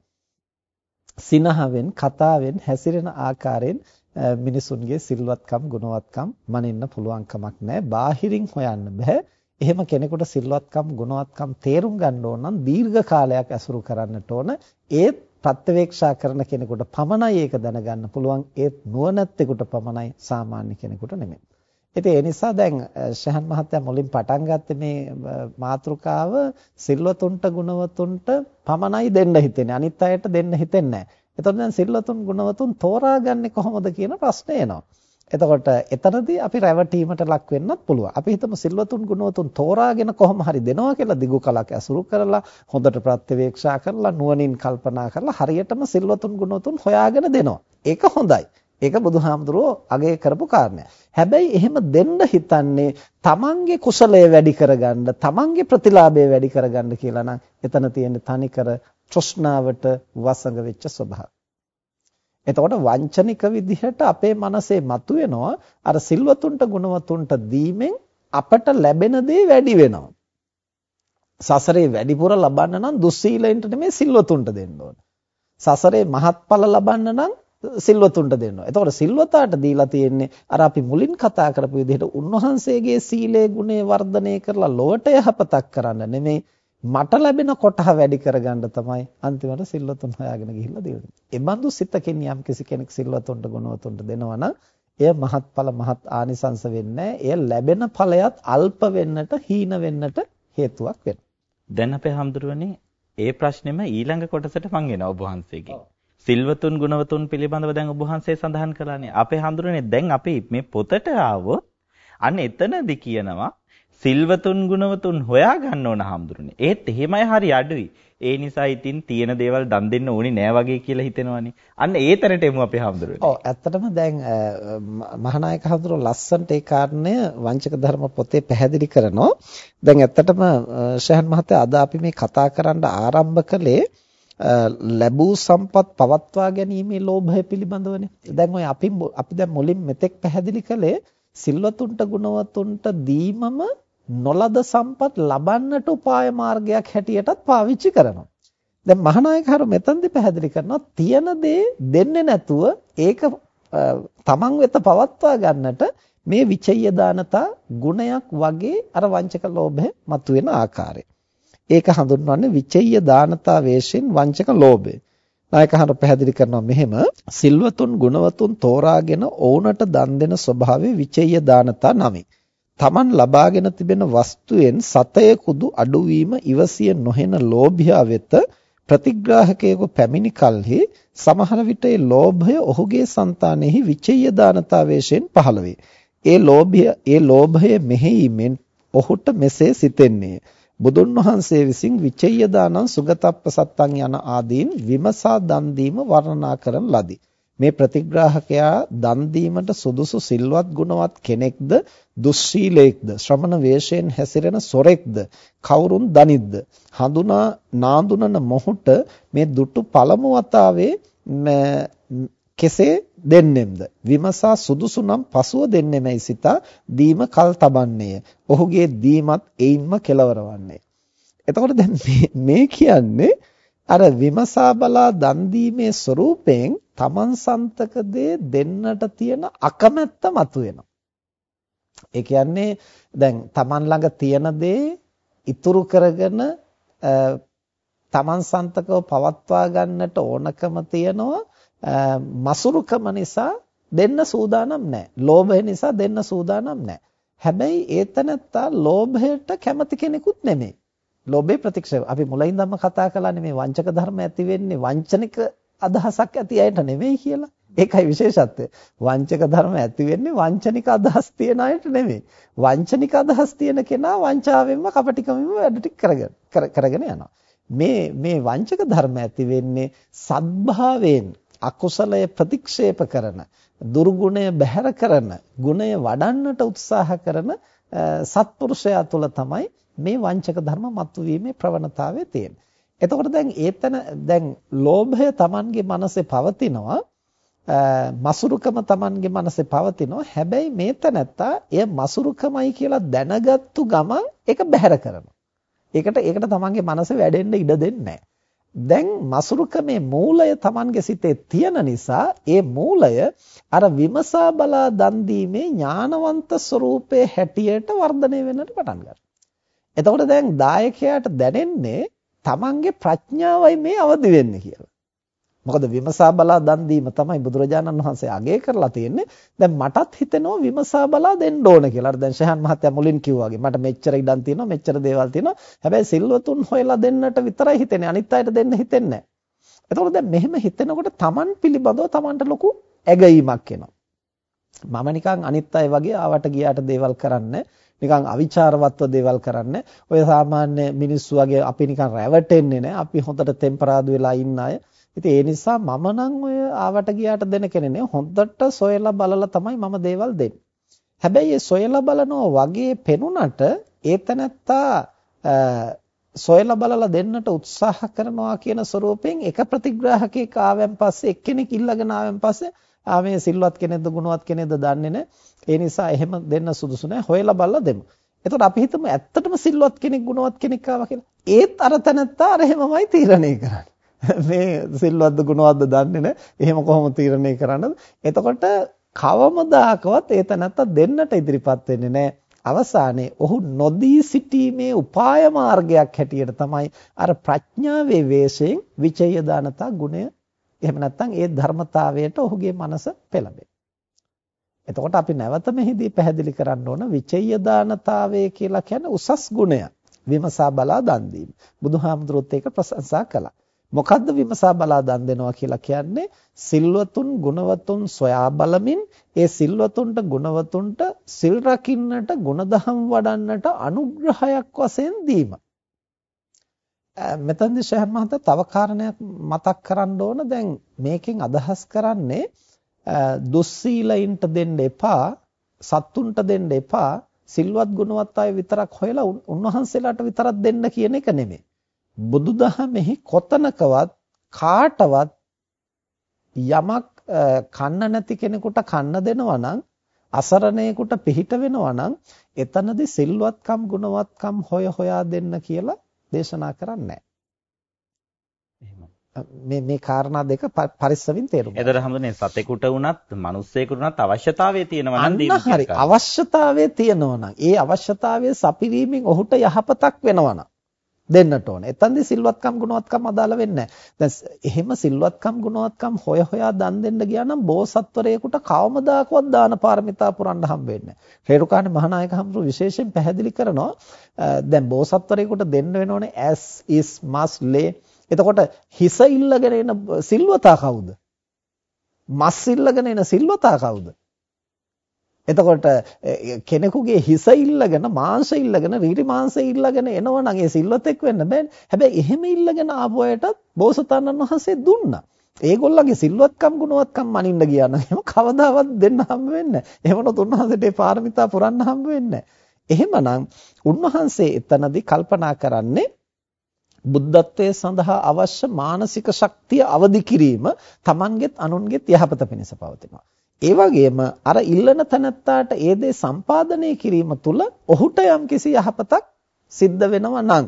සිනහවෙන් කතාවෙන් හැසිරෙන ආකාරයෙන් මිනිසුන්ගේ සිල්වත්කම් ගුණවත්කම් මනින්න පුළුවන් කමක් නැහැ. බාහිරින් හොයන්න බෑ. එහෙම කෙනෙකුට සිල්වත්කම් ගුණවත්කම් තේරුම් ගන්න ඕන නම් දීර්ඝ කාලයක් ඇසුරු කරන්නට ඕන. ඒත් ප්‍රත්‍යවේක්ෂා කරන කෙනෙකුට පමණයි ඒක දැනගන්න පුළුවන්. ඒත් නුවණැත්තෙකුට පමණයි සාමාන්‍ය කෙනෙකුට නෙමෙයි. ඉතින් ඒ නිසා දැන් ශහන් මහත්තයා මුලින් පටන් ගත්තේ මේ මාතෘකාව සිල්වතුන්ට ගුණවතුන්ට පමණයි දෙන්න හිතෙන්නේ. අනිත් අයට දෙන්න හිතෙන්නේ නැහැ. එතකොට දැන් සිල්වතුන් ගුණවතුන් තෝරාගන්නේ කොහොමද කියන ප්‍රශ්නේ එනවා. එතකොට එතනදී අපි රැවටීමට ලක් වෙන්නත් පුළුවන්. අපි හිතමු සිල්වතුන් ගුණවතුන් තෝරාගෙන කොහොම හරි දෙනවා කියලා දිගු කලක් ඇසුරු කරලා හොඳට ප්‍රත්‍යවේක්ෂා කරලා නුවණින් කල්පනා කරලා හරියටම සිල්වතුන් ගුණවතුන් හොයාගෙන දෙනවා. ඒක හොඳයි. ඒක බුදුහාමුදුරුවෝ අගය කරපු කාරණයක්. හැබැයි එහෙම දෙන්න හිතන්නේ තමන්ගේ කුසලය වැඩි කරගන්න, තමන්ගේ ප්‍රතිලාභය වැඩි කරගන්න කියලා නම් එතන තියෙන තනිකර තෘෂ්ණාවට වසඟ වෙච්ච ස්වභාවය. එතකොට වංචනික විදිහට අපේ මනසේ මතුවෙනවා අර සිල්වතුන්ට ගුණවතුන්ට දීමෙන් අපට ලැබෙන දේ වැඩි වෙනවා. සසරේ වැඩිපුර ලබන්න නම් දුස්සීලෙන්ට නෙමෙයි සිල්වතුන්ට දෙන්න ඕන. සසරේ මහත්ඵල ලබන්න නම් සිල්වතුන්ට දෙන්න ඕන. එතකොට සිල්වතාට දීලා තියෙන්නේ අර අපි මුලින් කතා කරපු විදිහට උන්වහන්සේගේ සීලේ ගුණේ වර්ධනය කරලා ලොවට යහපතක් කරන්න නෙමෙයි මට ලැබෙන කොටහ වැඩි කරගන්න තමයි අන්තිමට සිල්වතුන් හොයාගෙන ගිහිල්ලා දෙන්නේ. ඒ බඳු සිතකින් යම් කිසි කෙනෙක් සිල්වතුන්ට ගුණවතුන්ට දෙනවා නම් එය මහත්ඵල මහත් ආනිසංස වෙන්නේ එය ලැබෙන ඵලයත් අල්ප වෙන්නට හීන වෙන්නට හේතුවක් වෙනවා. දැන් අපේ හැඳුරුවනේ ඒ ප්‍රශ්නේම ඊළඟ කොටසට මං එනවා ඔබ වහන්සේගෙන්. සිල්වතුන් ගුණවතුන් පිළිබඳව දැන් ඔබ වහන්සේ සඳහන් කළානේ. අපේ හැඳුරුවනේ දැන් අපි මේ පොතට ආවොත් අන්න එතනදි කියනවා සිල්වතුන් ගුණවතුන් හොයා ගන්න ඕන හාමුදුරනේ. ඒත් එහෙමයි හරි අඩුයි. ඒ නිසා ඉතින් තියෙන දේවල් දන් දෙන්න ඕනේ නෑ වගේ කියලා හිතෙනවනේ. අන්න ඒ තරට එමු අපේ හාමුදුරනේ. ඔව් ඇත්තටම දැන් මහානායක හාමුදුරුවෝ ලස්සන්ට ඒ කාරණය වංචක ධර්ම පොතේ පැහැදිලි කරනවා. දැන් ඇත්තටම ශහන් මහත්තයා අද අපි මේ කතා කරන්න ආරම්භ කළේ ලැබූ සම්පත් පවත්වා ගැනීමේ ලෝභය පිළිබඳවනේ. දැන් ඔය අපි අපි දැන් මුලින් මෙතෙක් පැහැදිලි කළේ සිල්වතුන්ට ගුණවතුන්ට දීමම නොලද සම්පත් ලබන්නට උපාය මාර්ගයක් හැටියටත් පාවිච්චි කරනවා. දැන් මහානායකහරු මෙතනදී පැහැදිලි කරනවා තියෙන දේ දෙන්නේ නැතුව ඒක තමන් වෙත පවත්වා ගන්නට මේ විචය දානතා ගුණයක් වගේ අර වංචක ලෝභය මතුවෙන ආකාරය. ඒක හඳුන්වන්නේ විචය දානතා වේශෙන් වංචක ලෝභය. නායකහරු පැහැදිලි කරනවා මෙහෙම සිල්වතුන් ගුණවතුන් තෝරාගෙන ඕනට දන් දෙන ස්වභාවය විචය දානතා නමයි. Taman ලබාගෙන තිබෙන වස්තුවෙන් සතය කුදු අඩුවීම ඉවසිය නොහෙන ලෝභයා වෙත ප්‍රතිග්‍රාහකයෙකු පැමිණි කලෙහි සමහර විට ඒ ලෝභය ඔහුගේ సంతානෙහි විචය දානතාවේශයෙන් පහළ වේ. ඒ ලෝභය ඒ ලෝභය මෙහෙයීමෙන් ඔහුට මෙසේ සිතෙන්නේ බුදුන් වහන්සේ විසින් විචය දානං සුගතප්පසත්තං යන ආදීන් විමසා දන් දීම වර්ණනා කරන ලදී. මේ ප්‍රතිග්‍රාහකයා දන් දීමට සුදුසු සිල්වත් ගුණවත් කෙනෙක්ද දුස්සීලෙක්ද ශ්‍රමණ වේශයෙන් හැසිරෙන සොරෙක්ද කවුරුන් දනිද්ද? හඳුනා නාඳුනන මොහුට මේ දුටු පළමු වතාවේ කෙසේ දෙන්නෙම්ද? විමසා සුදුසු නම් පසුව දෙන්නෙමයි සිතා දීම කල් තබන්නේය. ඔහුගේ දීමත් එයින්ම කෙලවරවන්නේ. එතකොට දැන් මේ කියන්නේ අර විමසා බලා දන් දීමේ ස්වરૂපයෙන් තමන් සන්තක දේ දෙන්නට තියෙන අකමැත්ත මතුවෙනවා. ඒ කියන්නේ දැන් තමන් ළඟ තියෙන දේ ඉතුරු කරගෙන තමන් සන්තකව පවත්වා ගන්නට ඕනකම තියෙනවා මසුරුකම නිසා දෙන්න සූදානම් නැහැ. ලෝභය නිසා දෙන්න සූදානම් නැහැ. හැබැයි ඒතනත්තා ලෝභයට කැමති කෙනෙකුත් නෙමෙයි. ලෝභේ ප්‍රතික්ෂේප. අපි මුලින්දම කතා කළානේ මේ වංචක ධර්ම ඇති වෙන්නේ වංචනික අදහසක් ඇති අයට නෙමෙයි කියලා. ඒකයි විශේෂත්වය. වංචක ධර්ම ඇති වෙන්නේ වංචනික අදහස් තියන අයට නෙමෙයි. වංචනික අදහස් තියෙන කෙනා වංචාවෙන්ම කපටිකමෙන්ම වැඩ ටික කරගෙන කරගෙන යනවා. මේ මේ වංචක ධර්ම ඇති වෙන්නේ සද්භාවයෙන් අකුසලය ප්‍රතික්ෂේප කරන දුර්ගුණය බැහැර කරන ගුණය වඩන්නට උත්සාහ කරන සත්පුරුෂයා තුළ තමයි මේ වංචක ධර්ම මතුවීමේ ප්‍රවණතාවය තියෙන්නේ. එතකොට දැන් ඒතන දැන් ලෝභය Tamanගේ මනසේ පවතිනවා මසුරුකම Tamanගේ මනසේ පවතිනවා හැබැයි මේ තැනත්තා එය මසුරුකමයි කියලා දැනගත්තු ගමන් ඒක බැහැර කරනවා. ඒකට ඒකට Tamanගේ මනස වැඩෙන්න ඉඩ දෙන්නේ දැන් මසුරුකමේ මූලය Tamanගේ සිතේ තියෙන නිසා ඒ මූලය අර විමසා බලා දන් දීමේ ඥානවන්ත ස්වરૂපයේ හැටියට වර්ධනය වෙන්නට පටන් ගන්නවා. එතකොට දැන් දායකයාට දැනෙන්නේ තමන්ගේ ප්‍රඥාවයි මේ අවදි වෙන්නේ කියලා. මොකද විමසා බලා දන් දීම තමයි බුදුරජාණන් වහන්සේ අගය කරලා තියෙන්නේ. දැන් මටත් හිතෙනවා විමසා බලා දෙන්න ඕන කියලා. අර දැන් ශහන් මහත්තයා මුලින් කිව්වා වගේ මට මෙච්චර ඉඩම් තියෙනවා මෙච්චර දේවල් තියෙනවා. හැබැයි සිල්වතුන් හොයලා දෙන්නට විතරයි හිතෙන්නේ. අනිත් අයට දෙන්න හිතෙන්නේ නැහැ. එතකොට දැන් මෙහෙම හිතෙනකොට Taman පිළිබඳව Tamanට ලොකු ඇගීමක් එනවා. මම නිකන් අනිත් අය වගේ ආවට ගියාට දේවල් කරන්නේ නිකන් අවිචාරවත්ව දේවල් කරන්නේ. ඔය සාමාන්‍ය මිනිස්සු වගේ අපි නිකන් රැවටෙන්නේ නැහැ. අපි හොඳට ටෙම්පරාදු වෙලා ඉන්න අය. ඉතින් ඒ නිසා මම නම් ඔය ආවට ගියාට දෙන කෙනෙක් නේ. හොඳට සොයලා බලලා තමයි මම දේවල් දෙන්නේ. හැබැයි ඒ සොයලා බලනවා වගේ පෙනුනට ඒතනත්තා සොයලා බලලා දෙන්නට උත්සාහ කරනවා කියන ස්වරූපයෙන් එක ප්‍රතිග්‍රාහකයෙක් ආවෙන් පස්සේ එක්කෙනෙක් ඉල්ලගෙන ආවෙන් පස්සේ ආ මේ සිල්වත් කෙනෙක්ද ගුණවත් කෙනෙක්ද දන්නේ නැහැ. ඒ නිසා එහෙම දෙන්න සුදුසු නැහැ. හොයලා බලලා දෙමු. එතකොට අපි හිතමු ඇත්තටම සිල්වත් කෙනෙක් ගුණවත් කෙනෙක් ආවා කියලා. ඒත් අර තැනත්තා අර එහෙමමයි තීරණය කරන්නේ. මේ සිල්වත්ද ගුණවත්ද දන්නේ නැහැ. එහෙම කොහොම තීරණය කරන්නද? එතකොට කවමදාකවත් ඒ තැනත්තා දෙන්නට ඉදිරිපත් වෙන්නේ නැහැ. අවසානයේ ඔහු නොදී සිටීමේ උපාය මාර්ගයක් හැටියට තමයි අර ප්‍රඥාවේ වේශයෙන් විචය දානතා ගුණය එහෙම නැත්නම් ඒ ධර්මතාවයට ඔහුගේ මනස පෙළඹෙන. එතකොට අපි නැවත මෙහිදී පැහැදිලි කරන්න ඕන විචය්‍ය දානතාවය කියලා කියන්නේ උසස් ගුණය. විමසා බලා දන් දීම. බුදුහාමුදුරුවොත් ඒක ප්‍රශංසා කළා. මොකද්ද විමසා බලා දන් දෙනවා කියලා කියන්නේ සිල්වතුන් ගුණවතුන් සොයා බලමින් ඒ සිල්වතුන්ට ගුණවතුන්ට සිල් රකින්නට ගුණදහම් වඩන්නට අනුග්‍රහයක් වශයෙන් දීම. මෙතනදී ශහර් මහතා තව කාරණයක් මතක් කරන්න ඕන දැන් මේකෙන් අදහස් කරන්නේ දුස්සීලයින්ට දෙන්න එපා සත්තුන්ට දෙන්න එපා සිල්වත් ගුණවත් අය විතරක් හොයලා උන්වහන්සේලාට විතරක් දෙන්න කියන එක නෙමෙයි. බුදුදහමෙහි කොතනකවත් කාටවත් යමක් කන්න නැති කෙනෙකුට කන්න දෙනවා නම් අසරණයෙකුට පිහිට වෙනවා නම් එතනදී සිල්වත්කම් ගුණවත්කම් හොය හොයා දෙන්න කියලා දේශනා කරන්නේ. මේ මේ කාරණා දෙක පරිස්සමින් තේරුම් ගන්න. එතකොට හැමදෙනේ සතෙකුට වුණත්, මිනිස්සෙකුට වුණත් අවශ්‍යතාවය තියෙනවා නම් දීම හරි. අවශ්‍යතාවය තියෙනවා නම්, ඒ අවශ්‍යතාවය සපිරීමෙන් ඔහුට යහපතක් වෙනවා නම් දෙන්නට ඕන. එතනදී සිල්වත්කම් ගුණවත්කම් අදාළ වෙන්නේ නැහැ. එහෙම සිල්වත්කම් ගුණවත්කම් හොය හොයා දන් දෙන්න ගියා නම් බෝසත්වරයෙකුට කවමදාකවත් දාන පාරමිතා පුරන්න හම්බ වෙන්නේ නැහැ. රේරුකාණේ මහානායක හම්බුරු විශේෂයෙන් පැහැදිලි කරනවා දැන් බෝසත්වරයෙකුට දෙන්න වෙනෝනේ as is must lay. එතකොට හිස ඉල්ලගෙන එන සිල්වතා කවුද? මස් ඉල්ලගෙන එන සිල්වතා කවුද? එතකොට කෙනෙකුගේ හිස ඉල්ලගෙන මාංශ ඉල්ලගෙන රීරි මාංශ ඉල්ලගෙන එනවනම් ඒ සිල්වතෙක් වෙන්න බෑනේ. හැබැයි එහෙම ඉල්ලගෙන ආපු අයටත් බෝසතාණන් වහන්සේ දුන්නා. ඒගොල්ලන්ගේ සිල්වත්කම් ගුණවත්කම් මනින්න ගියා නම් එහෙම කවදාවත් දෙන්න හම්බ වෙන්නේ නැහැ. එහෙමනොත් උන්වහන්සේට ඒ පාරමිතා පුරන්න හම්බ වෙන්නේ එහෙමනම් උන්වහන්සේ එතනදී කල්පනා කරන්නේ බුද්ධත්වයේ සඳහා අවශ්‍ය මානසික ශක්තිය අවදි කිරීම තමන්ගෙත් අනුන්ගෙත් යහපත පිණිස පවතිනවා. ඒ වගේම අර ඉල්ලන තැනත්තාට ඒ දේ සම්පාදනය කිරීම තුළ ඔහුට යම්කිසි යහපතක් සිද්ධ වෙනවා නම්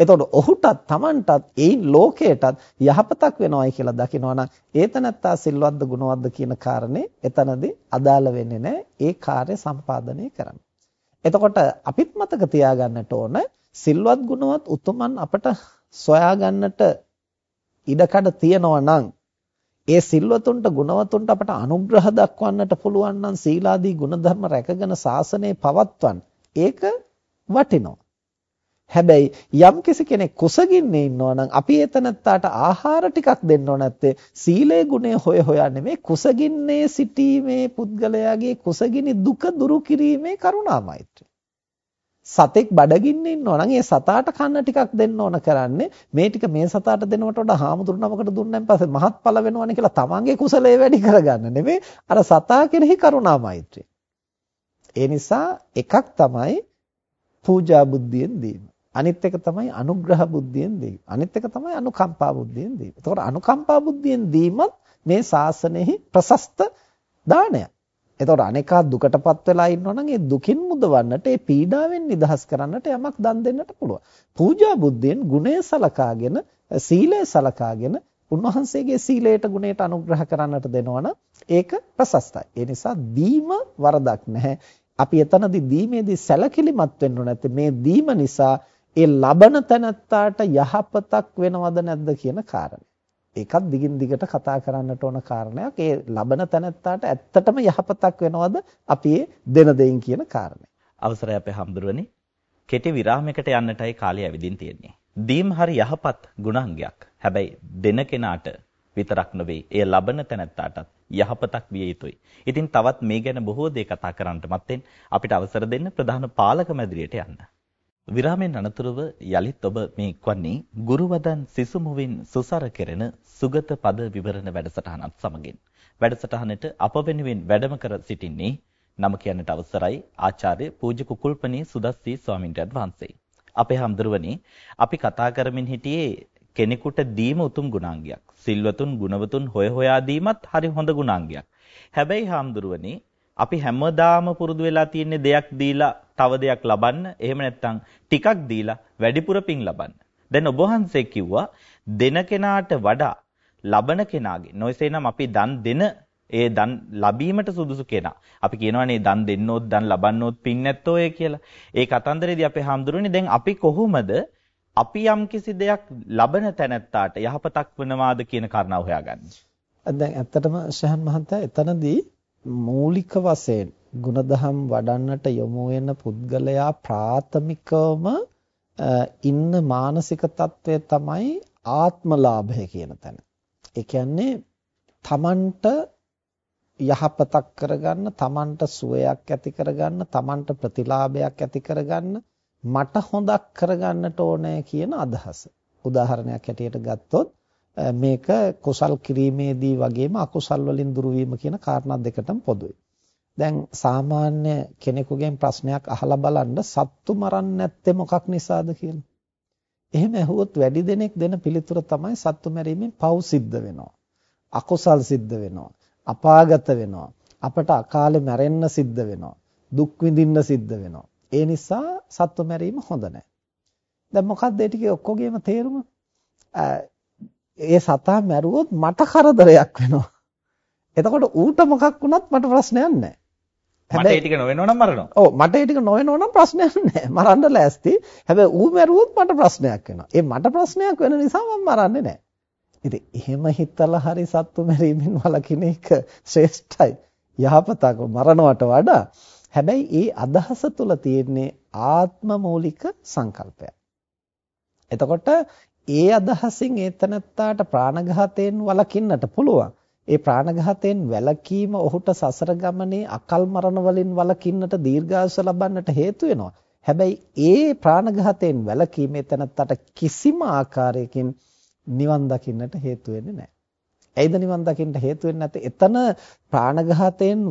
එතකොට ඔහුටත් Tamanටත් ඒයින් ලෝකයටත් යහපතක් වෙනවයි කියලා දකිනවා නම් ඒ තැනත්තා සිල්වත්ද ගුණවත්ද කියන කාරණේ එතනදී අදාළ වෙන්නේ නැහැ ඒ කාර්ය සම්පාදනය කරන්න. එතකොට අපිත් මතක තියාගන්නට ඕන සිල්වත් ගුණවත් උතුමන් අපට සොයාගන්නට ඉඩකඩ තියනවා නම් ඒ සිල්වතුන්ට ගුණවතුන්ට අපට අනුග්‍රහ දක්වන්නට පුළුවන් නම් සීලාදී ගුණධර්ම රැකගෙන සාසනය පවත්වන්න ඒක වටිනවා. හැබැයි යම් කෙනෙක් කුසගින්නේ ඉන්නවා නම් අපි එතනත්තාට ආහාර ටිකක් දෙන්න ඕන නැත්තේ සීලේ ගුණය හොය හොයා නෙමෙයි කුසගින්නේ සිටීමේ පුද්ගලයාගේ කුසගිනි දුක දුරු කිරීමේ කරුණා මෛත්‍රිය. සතෙක් බඩගින්නේ ඉන්නවා නම් ඒ සතාට කන්න ටිකක් දෙන්න ඕන කරන්නේ මේ ටික මේ සතාට දෙනවට වඩා හාමුදුරු නමකට දුන්නන් පස්සේ මහත්ඵල වෙනවනේ කියලා තමන්ගේ කුසලයේ වැඩි කරගන්න නෙමෙයි අර සතා කෙරෙහි කරුණා මෛත්‍රිය. ඒ නිසා එකක් තමයි පූජා බුද්ධියෙන් දීම. අනිත් එක තමයි අනුග්‍රහ බුද්ධියෙන් දීම. අනිත් එක තමයි අනුකම්පා බුද්ධියෙන් දීම. එතකොට අනුකම්පා බුද්ධියෙන් දීමත් මේ ශාසනයෙහි ප්‍රශස්ත දානයක්. එතකොට අනේකා දුකටපත් වෙලා ඉන්නවනම් ඒ දුකින් මුදවන්නට ඒ පීඩාවෙන් නිදහස් කරන්නට යමක් දන් දෙන්නට පුළුවන්. පූජා බුද්ධියෙන් ගුණය සලකාගෙන සීලය සලකාගෙන උන්වහන්සේගේ සීලයට ගුණයට අනුග්‍රහ කරන්නට දෙනවනම් ඒක ප්‍රශස්තයි. ඒ නිසා දීම වරදක් නැහැ. අපි එතනදී දීමේදී සැලකිලිමත් වෙන්න නැත්නම් මේ දීම නිසා ඒ ලබන තැනත්තාට යහපතක් වෙනවද නැද්ද කියන කාරණය. ඒකත් දිගින් දිගට කතා කරන්නට ඕන කාරණයක්. ඒ ලබන තැනත්තාට ඇත්තටම යහපතක් වෙනවද අපි දෙන දෙයින් කියන කාරණය. අවසරයි අපේ හම්දුරනේ. කෙටි විරාමයකට යන්නටයි කාලය ඇවිදින් තියෙන්නේ. දීම් හරි යහපත් ගුණාංගයක්. හැබැයි දෙන කෙනාට විතරක් නෙවෙයි එය ලබන තැනැත්තාටත් යහපතක් විය යුතුයි. ඉතින් තවත් මේ ගැන බොහෝ දේ කතා කරන්නට මත්තෙන් අපිට අවසර දෙන්න ප්‍රධාන පාලක මැදිරියට යන්න. විරාමෙන් අනතුරුව යලිත් ඔබ මේ එක්වන්නේ ගුරුවදන් සිසුමුවින් සුසර කෙරෙන සුගත පද විවරණ වැඩසටහනත් සමගින්. වැඩසටහනට අප වෙනුවෙන් වැඩම කර සිටින්නේ නම කියන්නට අවසරයි ආචාර්ය පූජ්‍ය කුකුල්පනී සුදස්සී ස්වාමින්වහන්සේ වහන්සේ. අපේ හම්දුරුවනේ අපි කතා කරමින් හිටියේ කෙනෙකුට දීම උතුම් ගුණාංගයක්. සිල්වතුන් ගුණවතුන් හොය හොයා දීමත් හරි හොඳ ගුණාංගයක්. හැබැයි හාමුදුරුවනේ අපි හැමදාම පුරුදු වෙලා තියෙන දෙයක් දීලා තව දෙයක් ලබන්න එහෙම නැත්නම් ටිකක් දීලා වැඩිපුර පිං ලබන්න. දැන් ඔබ වහන්සේ කිව්වා දෙන කෙනාට වඩා ලබන කෙනාගේ නොයසේනම් අපි දන් දෙන ඒ දන් ලැබීමට සුදුසු කෙනා. අපි කියනවානේ දන් දෙන්නොත් දන් ලබන්නොත් පින් නැත්තෝ ඒ කියලා. ඒ කතන්දරේදී අපේ හාමුදුරනේ දැන් අපි කොහොමද අපි යම් කිසි දෙයක් ලබන තැනැත්තාට යහපතක් වෙනවාද කියන කාරණාව හොයාගන්නේ. දැන් ඇත්තටම ශහන් මහත්තයා එතනදී මූලික වශයෙන් ಗುಣධම් වඩන්නට යොමු වෙන පුද්ගලයා ප්‍රාථමිකවම ඉන්න මානසික తත්වය තමයි ආත්මලාභය කියන තැන. ඒ කියන්නේ තමන්ට යහපතක් කරගන්න, තමන්ට සුවයක් ඇති කරගන්න, තමන්ට ප්‍රතිලාභයක් ඇති කරගන්න, මට හොඳක් කරගන්නට ඕනේ කියන අදහස. උදාහරණයක් ඇටියට ගත්තොත් මේක කුසල් කිරීමේදී වගේම අකුසල් වලින් දුරවීම කියන කාරණා දෙකටම පොදුයි. දැන් සාමාන්‍ය කෙනෙකුගෙන් ප්‍රශ්නයක් අහලා බලන්න සත්තු මරන්නේ නැත්තේ මොකක් නිසාද කියලා. එහෙම ඇහුවොත් වැඩි දෙනෙක් දෙන පිළිතුර තමයි සත්තු මැරීමෙන් පව් සිද්ධ වෙනවා. අකුසල් සිද්ධ වෙනවා. අපාගත වෙනවා. අපට අකාලේ මැරෙන්න සිද්ධ වෙනවා. දුක් විඳින්න සිද්ධ වෙනවා. ඒ නිසා සත්ව මැරීම හොඳ නැහැ. දැන් මොකක්ද ඒ ටිකේ ඔක්කොගේම තේරුම? ඒ සතා මැරුවොත් මට කරදරයක් වෙනවා. එතකොට ඌට මොකක් වුණත් මට ප්‍රශ්නයක් නැහැ. මට ඒ ටික නොවෙනව නම් මරනවා. ඔව් මට ඒ ටික නොවෙනව නම් ප්‍රශ්නයක් නැහැ. මරන්න ලෑස්ති. හැබැයි ඌ මැරුවොත් මට ප්‍රශ්නයක් වෙනවා. ඒ මට ප්‍රශ්නයක් වෙන නිසා මම මරන්නේ නැහැ. ඉතින් එහෙම හිතලා හරි සත්තු මැරීමෙන් වළකින එක ශ්‍රේෂ්ඨයි. යහපතක් මරණවට වඩා හැබැයි ඒ අදහස තුල තියෙන්නේ ආත්ම මූලික සංකල්පයක්. එතකොට ඒ අදහසින් ඒතනත්තාට ප්‍රාණඝාතයෙන් වළකින්නට පුළුවන්. ඒ ප්‍රාණඝාතයෙන් වැළකීම ඔහුට සසර ගමනේ අකල් මරණ වලින් වළකින්නට දීර්ඝායුෂ ලබන්නට හේතු වෙනවා. හැබැයි ඒ ප්‍රාණඝාතයෙන් වැළකීම ඒතනත්තාට කිසිම ආකාරයකින් නිවන් දකින්නට හේතු වෙන්නේ නැහැ. ඇයිද නිවන් දකින්න හේතු වෙන්නේ නැත්තේ? එතන ප්‍රාණඝාතයෙන්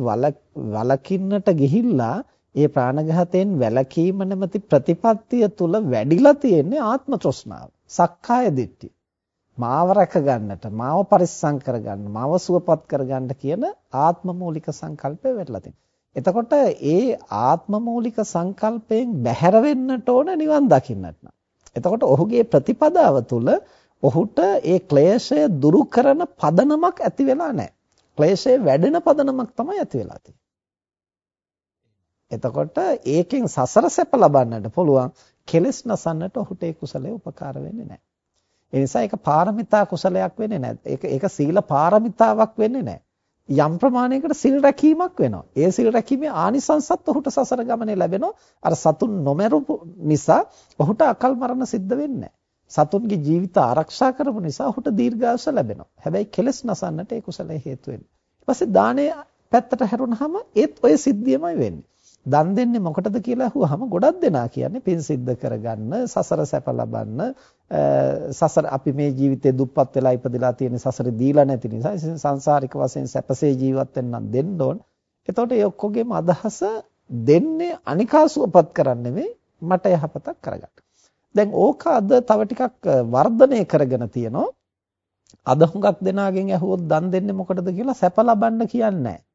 වලකින්නට ගිහිල්ලා ඒ ප්‍රාණඝාතයෙන් වැළකීම නැමැති ප්‍රතිපත්තිය තුල වැඩිලා තියෙන්නේ ආත්ම තෘෂ්ණාව. සක්කාය දිට්ඨිය. මාව රැක ගන්නට, මාව පරිස්සම් කරගන්න, මාව සුවපත් කරගන්න කියන ආත්ම මූලික සංකල්පය වෙట్లా තියෙනවා. එතකොට ඒ ආත්ම මූලික සංකල්පයෙන් බැහැර වෙන්නට ඕන නිවන් දකින්නට. එතකොට ඔහුගේ ප්‍රතිපදාව තුළ ඔහුට ඒ ක්ලේශය දුරු කරන පදනමක් ඇති වෙලා නැහැ. ක්ලේශය වැඩෙන පදනමක් තමයි ඇති වෙලා තියෙන්නේ. එතකොට ඒකෙන් සසර සැප ලබන්නට පුළුවන් කෙලස් නසන්නට ඔහුට ඒ කුසලයේ උපකාර වෙන්නේ නැහැ. ඒ නිසා ඒක පාරමිතා කුසලයක් වෙන්නේ නැහැ. ඒක ඒක සීල පාරමිතාවක් වෙන්නේ නැහැ. යම් ප්‍රමාණයකට සිල් රැකීමක් වෙනවා. ඒ සිල් රැකීමේ ආනිසංසත් ඔහුට සසර ගමනේ ලැබෙනවා. අර සතුන් නොමරුපු නිසා ඔහුට අකල් මරණ සිද්ධ වෙන්නේ නැහැ. සතුන්ගේ ජීවිත ආරක්ෂා කරපු නිසා ඔහුට දීර්ඝායුෂ ලැබෙනවා. හැබැයි කෙලස් නසන්නට ඒ කුසලයේ හේතු වෙන්නේ. ඊට පස්සේ දානේ පැත්තට හැරුණාම ඒත් ඔය සිද්ධියමයි වෙන්නේ. දන් දෙන්නේ මොකටද කියලා අහුවාම ගොඩක් දෙනා කියන්නේ පින් සිද්ධ කරගන්න, සසර සැප ලබන්න, සසර අපි මේ ජීවිතේ දුප්පත් වෙලා ඉපදලා තියෙන සසර දීලා නැති නිසා සංසාරික වශයෙන් සැපසේ ජීවත් වෙන්න දෙන්න ඕන. එතකොට ඒ ඔක්කොගේම අදහස දෙන්නේ අනිකා සුවපත් කරන්න නෙවෙයි මට යහපතක් කරගන්න. දැන් ඕක අද තව ටිකක් වර්ධනය කරගෙන තියෙනවා. අද හුඟක් දෙනාගෙන් ඇහුවොත් දන් දෙන්නේ මොකටද කියලා සැප ලබන්න කියන්නේ නැහැ.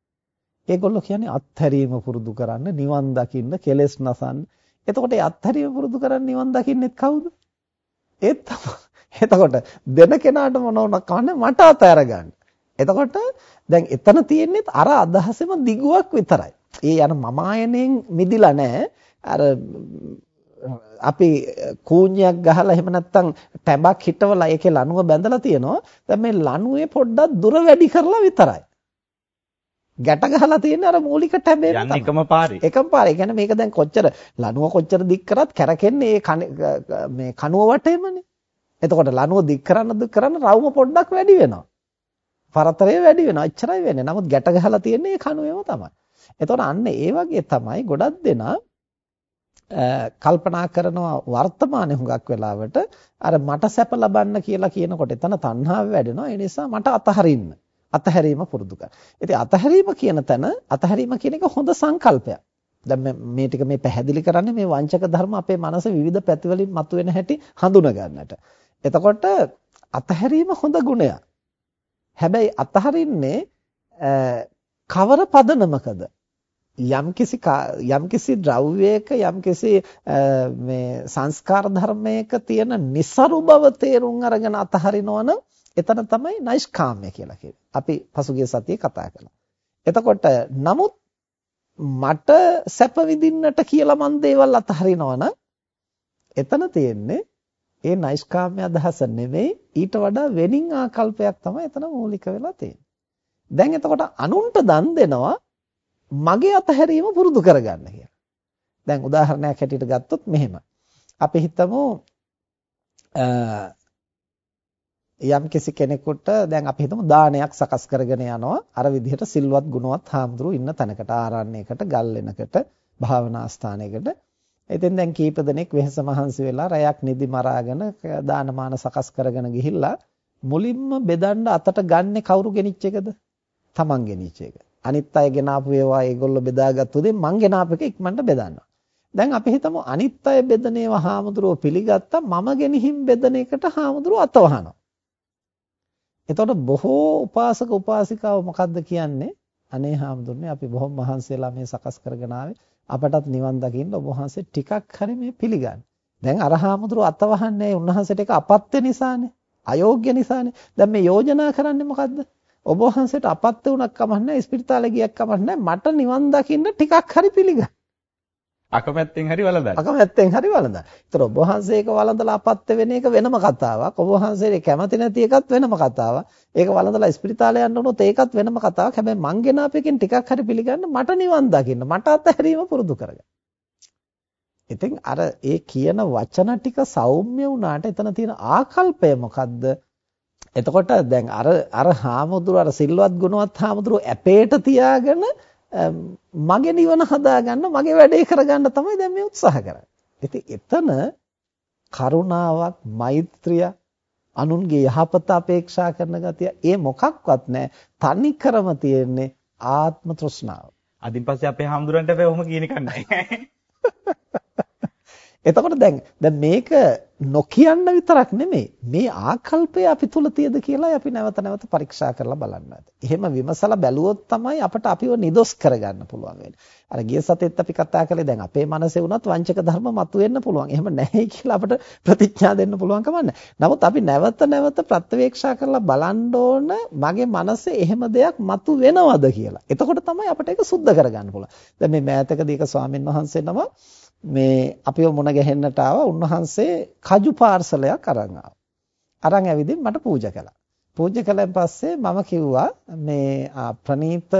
ඒගොල්ලෝ කියන්නේ අත්හැරීම පුරුදු කරන්න, නිවන් දකින්න, කෙලෙස් නසන්න. එතකොට ඒ අත්හැරීම පුරුදු කරන්න නිවන් දකින්නෙත් කවුද? ඒත් තමයි. එතකොට දෙන කෙනාට මොන වුණා කන්නේ මට අතහැර ගන්න. එතකොට දැන් එතන තියෙන්නේ අර අදහසෙම දිගුවක් විතරයි. ඒ යන මම ආයනෙන් මිදිලා නැහැ. අර අපි කූණියක් ගහලා එහෙම නැත්නම් ටැබක් හිටවලා ඒකේ ලණුව බැඳලා තියෙනවා. දැන් මේ ලණුවේ පොඩ්ඩක් දුර වැඩි කරලා විතරයි. ගැට ගහලා තියෙන්නේ අර මූලික ටැබේම තමයි. එකම පාරේ. එකම පාරේ. කියන්නේ මේක දැන් කොච්චර ලණුව කොච්චර දික් කරත් කැරකෙන්නේ මේ කණුව වටේමනේ. එතකොට ලණුව දික් කරන්න දික් කරන්න රවුම පොඩ්ඩක් වැඩි වෙනවා. පරතරය වැඩි වෙනවා. එච්චරයි වෙන්නේ. නමුත් ගැට ගහලා තියෙන්නේ කණුවේම තමයි. එතකොට අන්න ඒ වගේ තමයි ගොඩක් දෙනා කල්පනා කරනවා වර්තමානයේ හුඟක් වෙලාවට අර මට සැප ලබන්න කියලා කියනකොට එතන තණ්හාව වැඩෙනවා ඒ නිසා මට අතහරින්න අතහැරීම පුරුදු කර. ඉතින් අතහැරීම කියන තැන අතහැරීම කියන එක හොඳ සංකල්පයක්. දැන් මේ ටික මේ පැහැදිලි කරන්නේ මේ වංචක ධර්ම අපේ මනස විවිධ පැතිවලින් මතුවෙන හැටි හඳුනා ගන්නට. එතකොට අතහැරීම හොඳ ගුණයක්. හැබැයි අතහරින්නේ කවර පදනමකද? යම්කිසි යම්කිසි ද්‍රව්‍යයක යම්කිසි මේ සංස්කාර ධර්මයක තියෙන નિસරු බව තේරුම් අරගෙන අතහරිනවනම් එතන තමයි නෛෂ්කාම්‍ය කියලා කියන්නේ. අපි පසුගිය සතියේ කතා කළා. එතකොට නමුත් මට සැප විඳින්නට කියලා මන් දේවල් අතහරිනවනම් එතන තියෙන්නේ ඒ නෛෂ්කාම්‍ය අදහස නෙමෙයි ඊට වඩා වෙනින් ආකල්පයක් තමයි එතන මූලික වෙලා තියෙන්නේ. දැන් එතකොට අනුන්ට දන් දෙනවා මගේ අතහැරීම පුරුදු කරගන්න කියලා. දැන් උදාහරණයක් හැටියට ගත්තොත් මෙහෙම. අපි හිතමු යම් කිසි කෙනෙකුට දැන් අපි හිතමු දානයක් සකස් කරගෙන යනවා අර විදිහට සිල්වත් ගුණවත් හාමුදුරු ඉන්න තැනකට ආරණ්‍යයකට ගල්ලෙනකට භාවනා ස්ථානයකට ඉතින් දැන් කීප දෙනෙක් වෙහස මහන්සි වෙලා රැයක් නිදි මරාගෙන දානමාන සකස් කරගෙන ගිහිල්ලා මුලින්ම බෙදන්න අතට ගන්නෙ කවුරු ගෙනිච්ච එකද? Taman ගෙනිච්ච එක. අනිත් අය ගෙනාපු ඒවා ඒගොල්ලෝ බෙදාගත්තු දේ මං ගෙනාපු එක ඉක්මනට බෙදන්නවා. දැන් අපි හිතමු අනිත් අය බෙදන ඒවා හාමුදුරුවෝ පිළිගත්තා මම ගෙනihin බෙදන එකට හාමුදුරුවෝ අතවහනවා. එතකොට බොහෝ උපාසක උපාසිකාව මොකද්ද කියන්නේ? අනේ හාමුදුරනේ අපි බොහොම මහන්සියලා මේ සකස් කරගෙන ආවේ අපටත් නිවන් දකින්න ඔබ වහන්සේ ටිකක් හරි මේ පිළිගන්න. දැන් අර හාමුදුරුවෝ අතවහන්නේ උන්වහන්සේට ඒක අපත්‍ය නිසානේ. අයෝග්‍ය නිසානේ. දැන් මේ යෝජනා කරන්නේ මොකද්ද? ඔබ වහන්සේට අපත්‍ය වුණක් කමක් නැහැ, ස්පිරිතාලේ ගියක් කමක් නැහැ. මට නිවන් දකින්න ටිකක් හරි පිළිගන්න. අකමැත්තෙන් හරි වළඳන්න. අකමැත්තෙන් හරි වළඳන්න. ඒතර ඔබ වහන්සේ ඒක වළඳලා අපත්‍ය වෙන එක වෙනම කතාවක්. ඔබ වහන්සේ කැමති නැති එකත් වෙනම කතාවක්. ඒක වළඳලා ස්පිරිතාලේ යන්න උනොත් ඒකත් වෙනම කතාවක්. හැබැයි මං ගෙන අපේකින් ටිකක් හරි පිළිගන්න මට නිවන් දකින්න. මට අත්හැරීම පුරුදු කරගන්න. ඉතින් අර ඒ කියන වචන ටික සෞම්‍ය වුණාට එතන තියෙන ආකල්පය මොකද්ද? එතකොට දැන් අර අර හාමුදුරුව අර සිල්වත් ගුණවත් හාමුදුරුව ඇපේට තියාගෙන මගේ නිවන හදාගන්න මගේ වැඩේ කරගන්න තමයි දැන් මේ උත්සාහ කරන්නේ. ඉතින් එතන කරුණාවක් මෛත්‍රිය අනුන්ගේ යහපත අපේක්ෂා කරන ගතිය ඒ මොකක්වත් නැහැ. තනි කරම තියෙන්නේ ආත්ම තෘෂ්ණාව. අදින් පස්සේ අපේ හාමුදුරන්ට අපි ඔහොම කියන නැහැ. එතකොට දැන් දැන් මේක නොකියන්න විතරක් නෙමෙයි මේ ආකල්පය අපි තුල තියද කියලා අපි නැවත නැවත පරීක්ෂා කරලා බලන්න ඕනේ. එහෙම විමසලා බැලුවොත් තමයි අපට අපිව නිදොස් කරගන්න පුළුවන් වෙන්නේ. අර ගිය සතෙත් අපි කතා කළේ දැන් අපේ මනසේ වුණත් වංචක ධර්ම මතුවෙන්න පුළුවන්. එහෙම නැහැ කියලා අපට ප්‍රතිඥා දෙන්න පුළුවන් කමන්නේ. නමුත් අපි නැවත නැවත ප්‍රත්‍යවේක්ෂා කරලා බලන්න ඕන මගේ මනසේ එහෙම දෙයක් මතු වෙනවද කියලා. එතකොට තමයි අපට ඒක සුද්ධ කරගන්න පුළුවන්. දැන් මේ මෑතකදී එක ස්වාමින් වහන්සේ නම මේ අපිව මුණ ගැහෙන්නට ආවා උන්වහන්සේ කජු පාර්සලයක් අරන් ආවා. අරන් ඇවිදින් මට පූජා කළා. පූජා කළාන් පස්සේ මම කිව්වා මේ ප්‍රනීත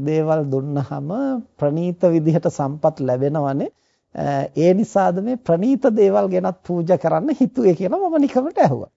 දේවල් දුන්නහම ප්‍රනීත විදිහට සම්පත් ලැබෙනවනේ. ඒ නිසාද මේ ප්‍රනීත දේවල් ගැනත් පූජා කරන්න හිතුවේ කියලා මම නිකමට ඇහුවා.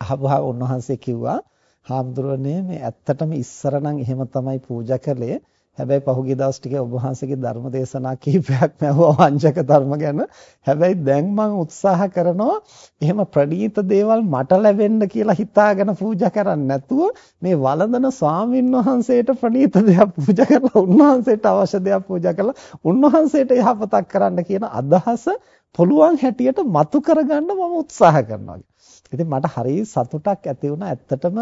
අහපුවා උන්වහන්සේ කිව්වා හාමුදුරනේ මේ ඇත්තටම ඉස්සර නම් එහෙම තමයි පූජා කළේ. හැබැයි පහුගිය දවස් ටිකේ ඔබ වහන්සේගේ ධර්ම දේශනා කිහිපයක් මැහුවා වංචක ධර්ම ගැන. හැබැයි දැන් මම උත්සාහ කරනවා එහෙම ප්‍රණීත දේවල් මට ලැබෙන්න කියලා හිතාගෙන පූජා කරන්නේ නැතුව මේ වළඳන ස්වාමින් වහන්සේට ප්‍රණීත දෙයක් පූජා කරලා උන්වහන්සේට අවශ්‍ය දෙයක් පූජා කරලා උන්වහන්සේට යහපතක් කරන්න කියන අදහස පුළුවන් හැටියට මතු කරගන්න මම උත්සාහ කරනවා. ඉතින් මට හරිය සතුටක් ඇති වුණා ඇත්තටම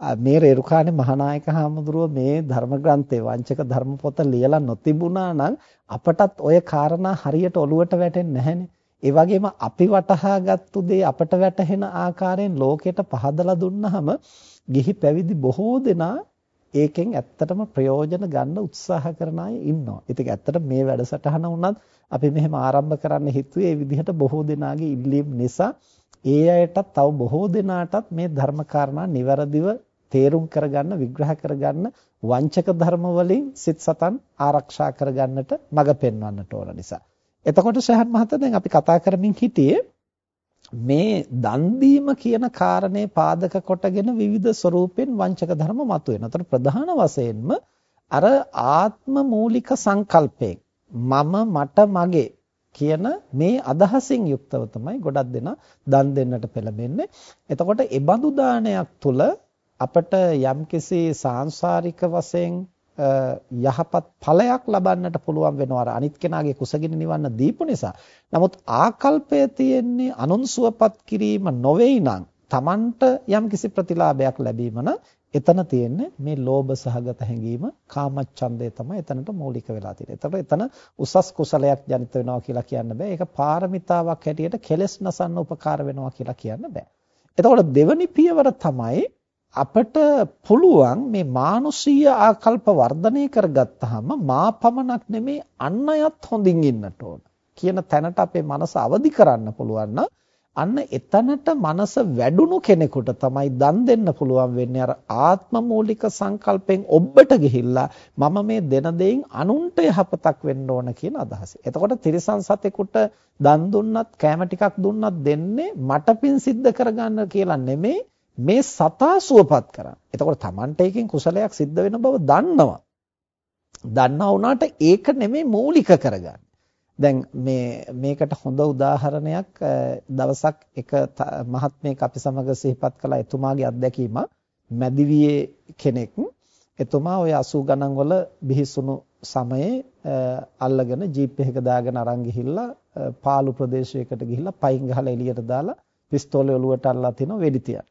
මේ රේරුකාණේ මහානායක හාමුදුරුව මේ ධර්ම ග්‍රන්ථේ වංචක ධර්ම පොත ලියලා නොතිබුණා නම් අපටත් ওই කාරණා හරියට ඔලුවට වැටෙන්නේ නැහනේ. ඒ වගේම අපි වටහාගත්තු දේ අපට වැටහෙන ආකාරයෙන් ලෝකයට පහදලා දුන්නාම ගිහි පැවිදි බොහෝ දෙනා ඒකෙන් ඇත්තටම ප්‍රයෝජන ගන්න උත්සාහ කරන අය ඉන්නවා. ඉතින් ඇත්තට මේ වැඩසටහන වුණත් අපි මෙහෙම ආරම්භ කරන්න හිතුවේ මේ විදිහට බොහෝ දෙනාගේ ඉල්ලීම් නිසා ඒ අයටත් තව බොහෝ දෙනාටත් මේ ධර්ම කාරණා નિවරදිව තේරුම් කරගන්න විග්‍රහ කරගන්න වංචක ධර්ම වලින් සිත් සතන් ආරක්ෂා කරගන්නට මඟ පෙන්වන්නට ඕන නිසා. එතකොට සහන් මහත්තයා දැන් අපි කතා කරමින් හිටියේ මේ දන් දීම කියන කාරණේ පාදක කොටගෙන විවිධ ස්වරූපෙන් වංචක ධර්ම මතුවෙන. අතට ප්‍රධාන වශයෙන්ම අර ආත්ම මූලික සංකල්පයෙන් මම මට මගේ කියන මේ අදහසින් යුක්තව තමයි ගොඩක් දෙනා දන් දෙන්නට පෙළඹෙන්නේ. එතකොට ඒ බඳු දානයක් තුල අපට යම්කිසි සාංශාරික වශයෙන් යහපත් ඵලයක් ලබන්නට පුළුවන් වෙනවා අර අනිත් කෙනාගේ කුසගිනි නිවන්න දීපු නිසා. නමුත් ආකල්පය තියෙන්නේ අනුන්සුවපත් කිරීම නොවේයි නම් Tamanට යම්කිසි ප්‍රතිලාභයක් ලැබීම නම් එතන තියෙන්නේ මේ ලෝභ සහගත හැඟීම කාමච්ඡන්දය තමයි එතනට මූලික වෙලා තියෙන්නේ. ඒතකොට එතන උසස් කුසලයක් ජනිත වෙනවා කියලා කියන්න බෑ. ඒක පාරමිතාවක් හැටියට කෙලස් නසන්න උපකාර වෙනවා කියලා කියන්න බෑ. එතකොට දෙවනි පියවර තමයි අපට පුළුවන් මේ මානුෂීය ආකල්ප වර්ධනය කරගත්තාම මා පමණක් නෙමේ අන් අයත් හොඳින් ඉන්නට ඕන කියන තැනට අපේ මනස අවදි කරන්න පුළුවන් අන්න එතනට මනස වැඩුණු කෙනෙකුට තමයි දන් දෙන්න පුළුවන් වෙන්නේ අර ආත්ම මූලික සංකල්පෙන් ඔබට ගිහිල්ලා මම මේ දෙන දෙයින් අනුන්ට යහපතක් වෙන්න ඕන කියන අදහස. එතකොට තිරිසන් සතෙකුට දන් දුන්නත් කැම ටිකක් දුන්නත් දෙන්නේ මට පින් සිද්ධ කරගන්න කියලා නෙමෙයි මේ සතා සුවපත් කරන්න. එතකොට Tamante එකෙන් කුසලයක් සිද්ධ වෙන බව දන්නවා. දන්නා වුණාට ඒක නෙමෙයි මූලික කරගන්න. දැන් මේ මේකට හොඳ උදාහරණයක් දවසක් එක මහත්මයෙක් අපි සමග සිහිපත් කළ එතුමාගේ අත්දැකීම මැදිවියේ කෙනෙක් එතුමා ওই 80 ගණන් වල බිහිසුණු සමයේ අල්ලගෙන ජීප් එකක දාගෙන අරන් ගිහිල්ලා පාළු ප්‍රදේශයකට ගිහිල්ලා පයින් ගහලා එළියට දාලා පිස්තෝලේ ඔලුවට අල්ලලා තිනවා වෙඩි තියන.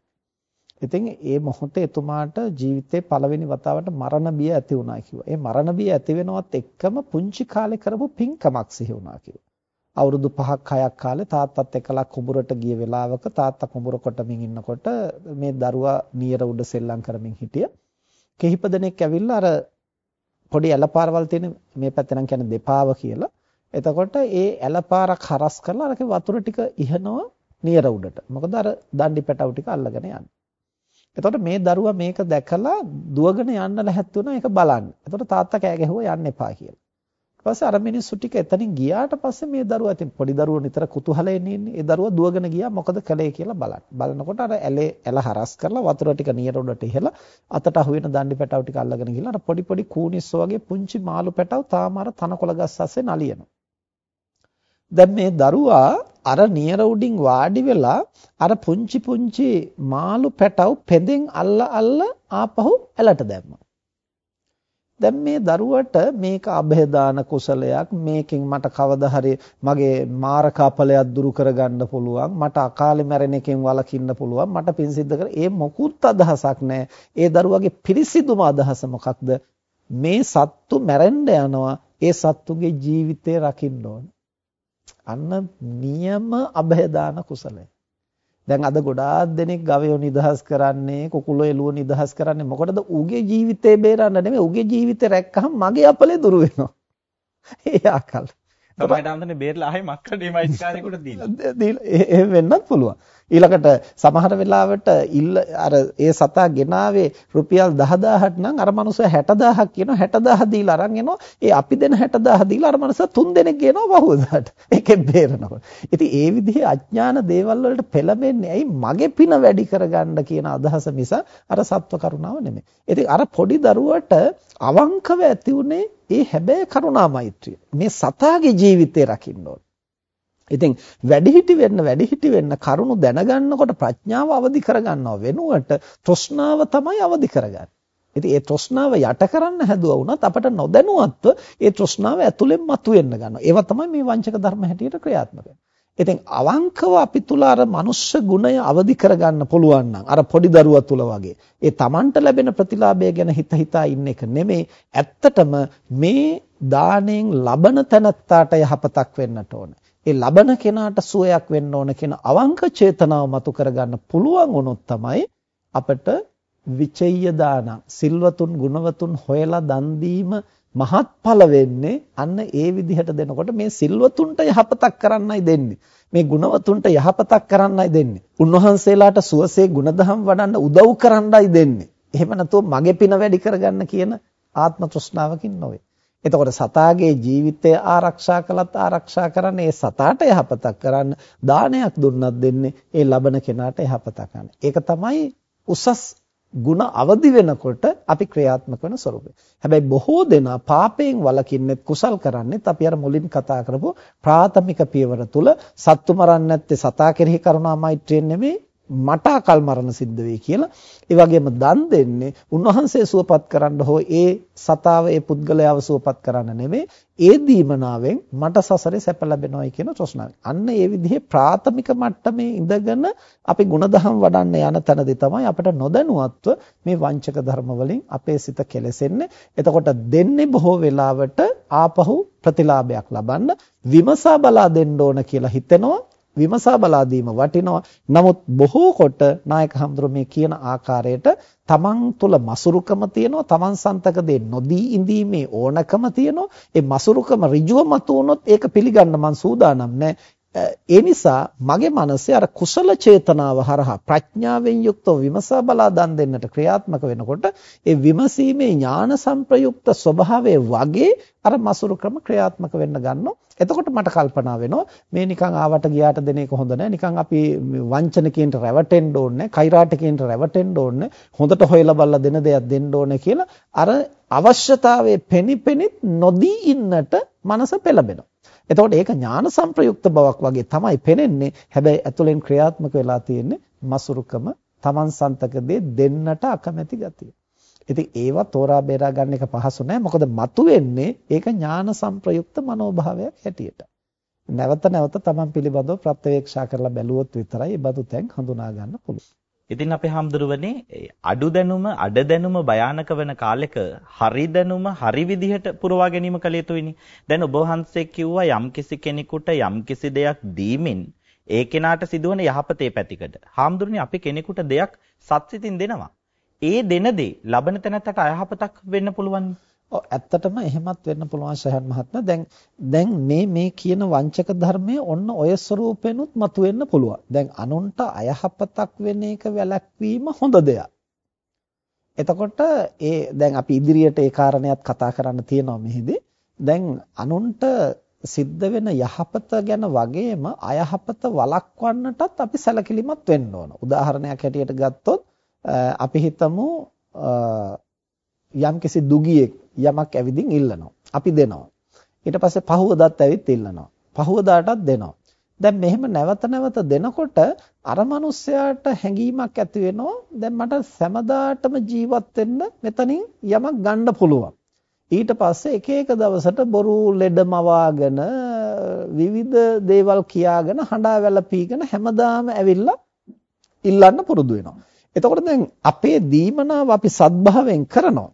ඉතින් ඒ මොහොතේ එතුමාට ජීවිතේ පළවෙනි වතාවට මරණ බිය ඇති වුණා කිව්වා. ඒ මරණ බිය ඇති වෙනවත් එක්කම පුංචි කාලේ කරපු පින්කමක් සිහි වුණා කිව්වා. අවුරුදු 5ක් 6ක් කාලේ තාත්තත් එක්කලා කුඹුරට ගිය වෙලාවක තාත්තා කුඹුර කොටමින් ඉන්නකොට මේ දරුවා නියර උඩ සෙල්ලම් කරමින් හිටිය. කිහිප දෙනෙක් ඇවිල්ලා අර පොඩි ඇලපාරවල් තියෙන මේ පැත්තේ නම් කියන්නේ දෙපාව කියලා. එතකොට ඒ ඇලපාරක් හරස් කරලා අරක වතුර ටික ඉහනවා නියර උඩට. මොකද අර දණ්ඩි පැටවු ටික අල්ලගෙන යන්නේ. එතකොට මේ දරුවා මේක දැකලා දුවගෙන යන්න ලැහැත් වුණා ඒක බලන්න. එතකොට තාත්තා කෑ ගැහුවා යන්න එපා කියලා. ඊට පස්සේ අර මිනිස්සු ටික එතනින් ගියාට පස්සේ මේ දරුවා ඉතින් පොඩි දරුවෝ නිතර කුතුහලයෙන් ඉන්නේ. ඒ දරුවා දුවගෙන ගියා මොකද කළේ කියලා බලන්න. බලනකොට අර ඇලේ ඇල හරස් කරලා වතුර ටික නියර උඩට ඉහලා අතට අහු වෙන දණ්ඩි පැටව ටික අල්ලගෙන ගිහලා අර පොඩි පොඩි කූනිස්සෝ වගේ පුංචි මාළු පැටව තාම අර තනකොළ ගස් අස්සේ නලියනවා. දැන් මේ දරුවා අර නියර උඩින් වාඩි වෙලා අර පුංචි පුංචි මාළු පැටව් පෙදෙන් අල්ල අල්ල ආපහු ඇලට දැම්මා. දැන් මේ දරුවට මේක અભේදාන කුසලයක් මේකෙන් මට කවදා හරි මගේ මාරකාපලයක් දුරු කරගන්න පුළුවන් මට අකාලේ මැරෙන එකෙන් වළකින්න පුළුවන් මට පින් සිද්ධ කර ඒ මොකුත් අදහසක් නැහැ ඒ දරුවගේ පිරිසිදුම අදහස මොකක්ද? මේ සත්තු මැරෙන්න යනවා ඒ සත්තුගේ ජීවිතය රකින්න ඕනේ. අන්න නියම અભයදාන කුසලය. දැන් අද ගොඩාක් දෙනෙක් ගවයෝ නිදහස් කරන්නේ කුකුලෝ එළුව නිදහස් කරන්නේ මොකටද ඌගේ ජීවිතේ බේරන්න නෙමෙයි ඌගේ ජීවිතේ රැක්කහම මගේ අපලේ දුර වෙනවා. ඒ ආකල්. තමයි දාන්තනේ බේරලා ආයේ මක්කඩේ මෛත්‍රිකාරයෙකුට දීලා. දීලා එහෙම වෙන්නත් පුළුවන්. ඊළඟට සමහර වෙලාවට ඉල්ල අර ඒ සතා ගෙනාවේ රුපියල් 10000ක් නම් අර මනුස්සයා 60000ක් කියනවා 60000 දීලා අරන් එනවා. ඒ අපි දෙන 60000 දීලා අර මනුස්සයා තුන් දෙනෙක් ගේනවා බහුවදාට. ඒකෙන් බේරනකොට. ඉතින් ඒ විදිහේ අඥාන දේවල් වලට පෙළඹෙන්නේ ඇයි මගේ පින වැඩි කරගන්න කියන අදහස මිස අර සත්ව කරුණාව නෙමෙයි. ඉතින් අර පොඩි දරුවට අවංකව ඇති උනේ ඒ හැබෑ කරුණා මෛත්‍රිය. මේ සතාගේ ජීවිතේ රකින්න ඕන. ඉතින් වැඩිහිටි වෙන්න වැඩිහිටි වෙන්න කරුණු දැනගන්නකොට ප්‍රඥාව අවදි කරගන්නව වෙනුවට තෘෂ්ණාව තමයි අවදි කරගන්නේ. ඉතින් ඒ තෘෂ්ණාව යට කරන්න හැදුවා වුණත් අපට නොදැනුවත්ව ඒ තෘෂ්ණාව ඇතුලෙන් මතුවෙන්න ගන්නවා. ඒවා තමයි මේ වංචක ධර්ම හැටියට ක්‍රියාත්මක ඉතින් අවංකව අපි තුල අර මනුෂ්‍ය ගුණය අවදි කරගන්න පුළුවන් නම් අර පොඩි දරුවා තුල වගේ ඒ Tamanට ලැබෙන ප්‍රතිලාභය ගැන හිත හිතා ඉන්න එක නෙමෙයි ඇත්තටම මේ දාණයෙන් ලබන තැනත්තාට යහපතක් වෙන්නට ඕනේ. ඒ ලබන කෙනාට සුවයක් වෙන්න ඕන කියන අවංක චේතනාව මතු කරගන්න පුළුවන් වුණොත් තමයි අපිට විචය්‍ය දාන සිල්වතුන් ගුණවතුන් හොයලා දන් දීම මහත්ඵල වෙන්නේ අන්න ඒ විදිහට දෙනකොට මේ සිල්වතුන්ට යහපතක් කරන්නයි දෙන්නේ. මේ ගුණවතුන්ට යහපතක් කරන්නයි දෙන්නේ. උන්වහන්සේලාට සුවසේ ගුණධම් වඩන්න උදව් කරන්නයි දෙන්නේ. එහෙම නැතුව මගේ පින වැඩි කරගන්න කියන ආත්ම තෘෂ්ණාවකින් නොවේ. එතකොට සතාගේ ජීවිතය ආරක්ෂා කළත් ආරක්ෂා කරන්නේ ඒ සතාට යහපතක් කරන්න දානයක් දුන්නත් දෙන්නේ ඒ ලබන කෙනාට යහපතක් කරන්න. ඒක තමයි උසස් ಗುಣ අවදි වෙනකොට අපි ක්‍රියාත්මක වෙන ස්වરૂපය. හැබැයි බොහෝ දෙනා පාපයෙන් වළකින්නෙත් කුසල් කරන්නෙත් අපි අර මුලින් කතා කරපු ප්‍රාථමික පියවර තුල සත්තු මරන්නේ නැත්තේ සතා කෙරෙහි කරුණා මෛත්‍රියෙන් නෙමෙයි මට අකල් මරණ සිද්ධ වෙයි කියලා. ඒ වගේම දන් දෙන්නේ උන්වහන්සේ සුවපත් කරන්න හෝ ඒ සතාව ඒ පුද්ගලයාව සුවපත් කරන්න නෙමෙයි ඒ දීමනාවෙන් මට සසරේ සැප ලැබෙනවයි කියන තෘෂ්ණාව. අන්න ඒ විදිහේ ප්‍රාථමික මට්ටමේ ඉඳගෙන අපි ಗುಣධම් වඩන්න යන තැනදී තමයි අපිට නොදැනුවත්ව මේ වංචක ධර්ම වලින් අපේ සිත කෙලෙසෙන්නේ. එතකොට දෙන්නේ බොහෝ වෙලාවට ආපහු ප්‍රතිලාභයක් ලබන්න විමසා බලා දෙන්න ඕන කියලා හිතෙනවා. විමසා බලා දීම වටිනවා. නමුත් බොහෝ කොට නායක හඳුර මේ කියන ආකාරයට තමන් තුල මසුරුකම තියෙනවා. තමන් සන්තක දේ නොදී ඉඳීමේ ඕනකම තියෙනවා. ඒ මසුරුකම ඍජුව මතු වුණොත් ඒක පිළිගන්න මං සූදානම් නැහැ. ඒ නිසා මගේ මනසේ අර කුසල චේතනාව හරහා ප්‍රඥාවෙන් යුක්තව විමසා බලා දන් දෙන්නට ක්‍රියාත්මක වෙනකොට ඒ විමසීමේ ඥාන සංප්‍රයුක්ත ස්වභාවය වගේ අර මසුරු ක්‍රම ක්‍රියාත්මක වෙන්න ගන්නවා. එතකොට මට කල්පනා වෙනවා මේ නිකන් ආවට ගියාට දෙන එක හොඳ නැහැ. නිකන් අපි වංචනිකයින්ට රැවටෙන්න ඕනේ, කෛරාටිකයින්ට රැවටෙන්න ඕනේ, හොඳට හොයලා බලලා දෙන දෙයක් දෙන්න ඕනේ කියලා අර අවශ්‍යතාවයේ පෙනිපෙනිත් නොදී ඉන්නට මනස පෙළඹෙනවා. එතකොට ඒක ඥාන සංප්‍රයුක්ත බවක් වගේ තමයි පෙනෙන්නේ. හැබැයි ඇතුලෙන් ක්‍රියාත්මක වෙලා තියෙන්නේ මසුරුකම, Taman සන්තකදී දෙන්නට අකමැති ගතිය. ඉතින් ඒවා තෝරා බේරා ගන්න එක පහසු නෑ. මොකද මතුවෙන්නේ ඒක ඥාන සංප්‍රයුක්ත මනෝභාවයක් හැටියට. නැවත නැවත Taman පිළිබඳව ප්‍රත්‍යවේක්ෂා කරලා බැලුවොත් විතරයි ඒ බඳු තැන් හඳුනා ගන්න පුළුවන්. ඉතින් අපේ හාමුදුරුවනේ අඩු දැනුම අඩ දැනුම භයානක වෙන කාලෙක හරි දැනුම හරි විදිහට පුරවා ගැනීම කළ යුතුයිනි. දැන් ඔබ වහන්සේ කිව්වා යම්කිසි කෙනෙකුට යම්කිසි දෙයක් දීමින් ඒ කෙනාට සිදුවන යහපතේ පැතිකඩ. හාමුදුරනේ අපි කෙනෙකුට දෙයක් සත්‍සිතින් දෙනවා. ඒ දෙන දේ ලබන තැනට අයහපතක් වෙන්න පුළුවන්. ඔව් ඇත්තටම එහෙමත් වෙන්න පුළුවන් ශහන් මහත්මයා. දැන් දැන් මේ මේ කියන වංචක ධර්මයේ ඔන්න ඔය ස්වરૂපෙනුත් මතුවෙන්න පුළුවන්. දැන් අනුන්ට අයහපතක් වෙන එක වැළැක්වීම හොඳ දෙයක්. එතකොට ඒ දැන් අපි ඉදිරියට ඒ කාරණයක් කතා කරන්න තියෙනවා මෙහිදී. දැන් අනුන්ට සිද්ධ වෙන යහපත ගැන වගේම අයහපත වළක්වන්නටත් අපි සැලකිලිමත් වෙන්න ඕන. උදාහරණයක් හැටියට ගත්තොත් අපි හිතමු යම්කිසි දුගියෙක් යමක් ඇවිදින් ඉල්ලනවා. අපි දෙනවා. ඊට පස්සේ පහුවදාත් ඇවිත් ඉල්ලනවා. පහුවදාටත් දෙනවා. දැන් මෙහෙම නැවත නැවත දෙනකොට අර මිනිස්සයාට හැඟීමක් ඇති වෙනවා දැන් මට සෑමදාටම ජීවත් වෙන්න මෙතනින් යමක් ගන්න පුළුවන් ඊට පස්සේ එක එක දවසට බොරු ලෙඩ මවාගෙන විවිධ දේවල් කියාගෙන හඬා වැළපීගෙන හැමදාම ඇවිල්ලා ඉල්ලන්න පුරුදු වෙනවා එතකොට දැන් අපේ දීමනාව අපි සත්භාවයෙන් කරනවා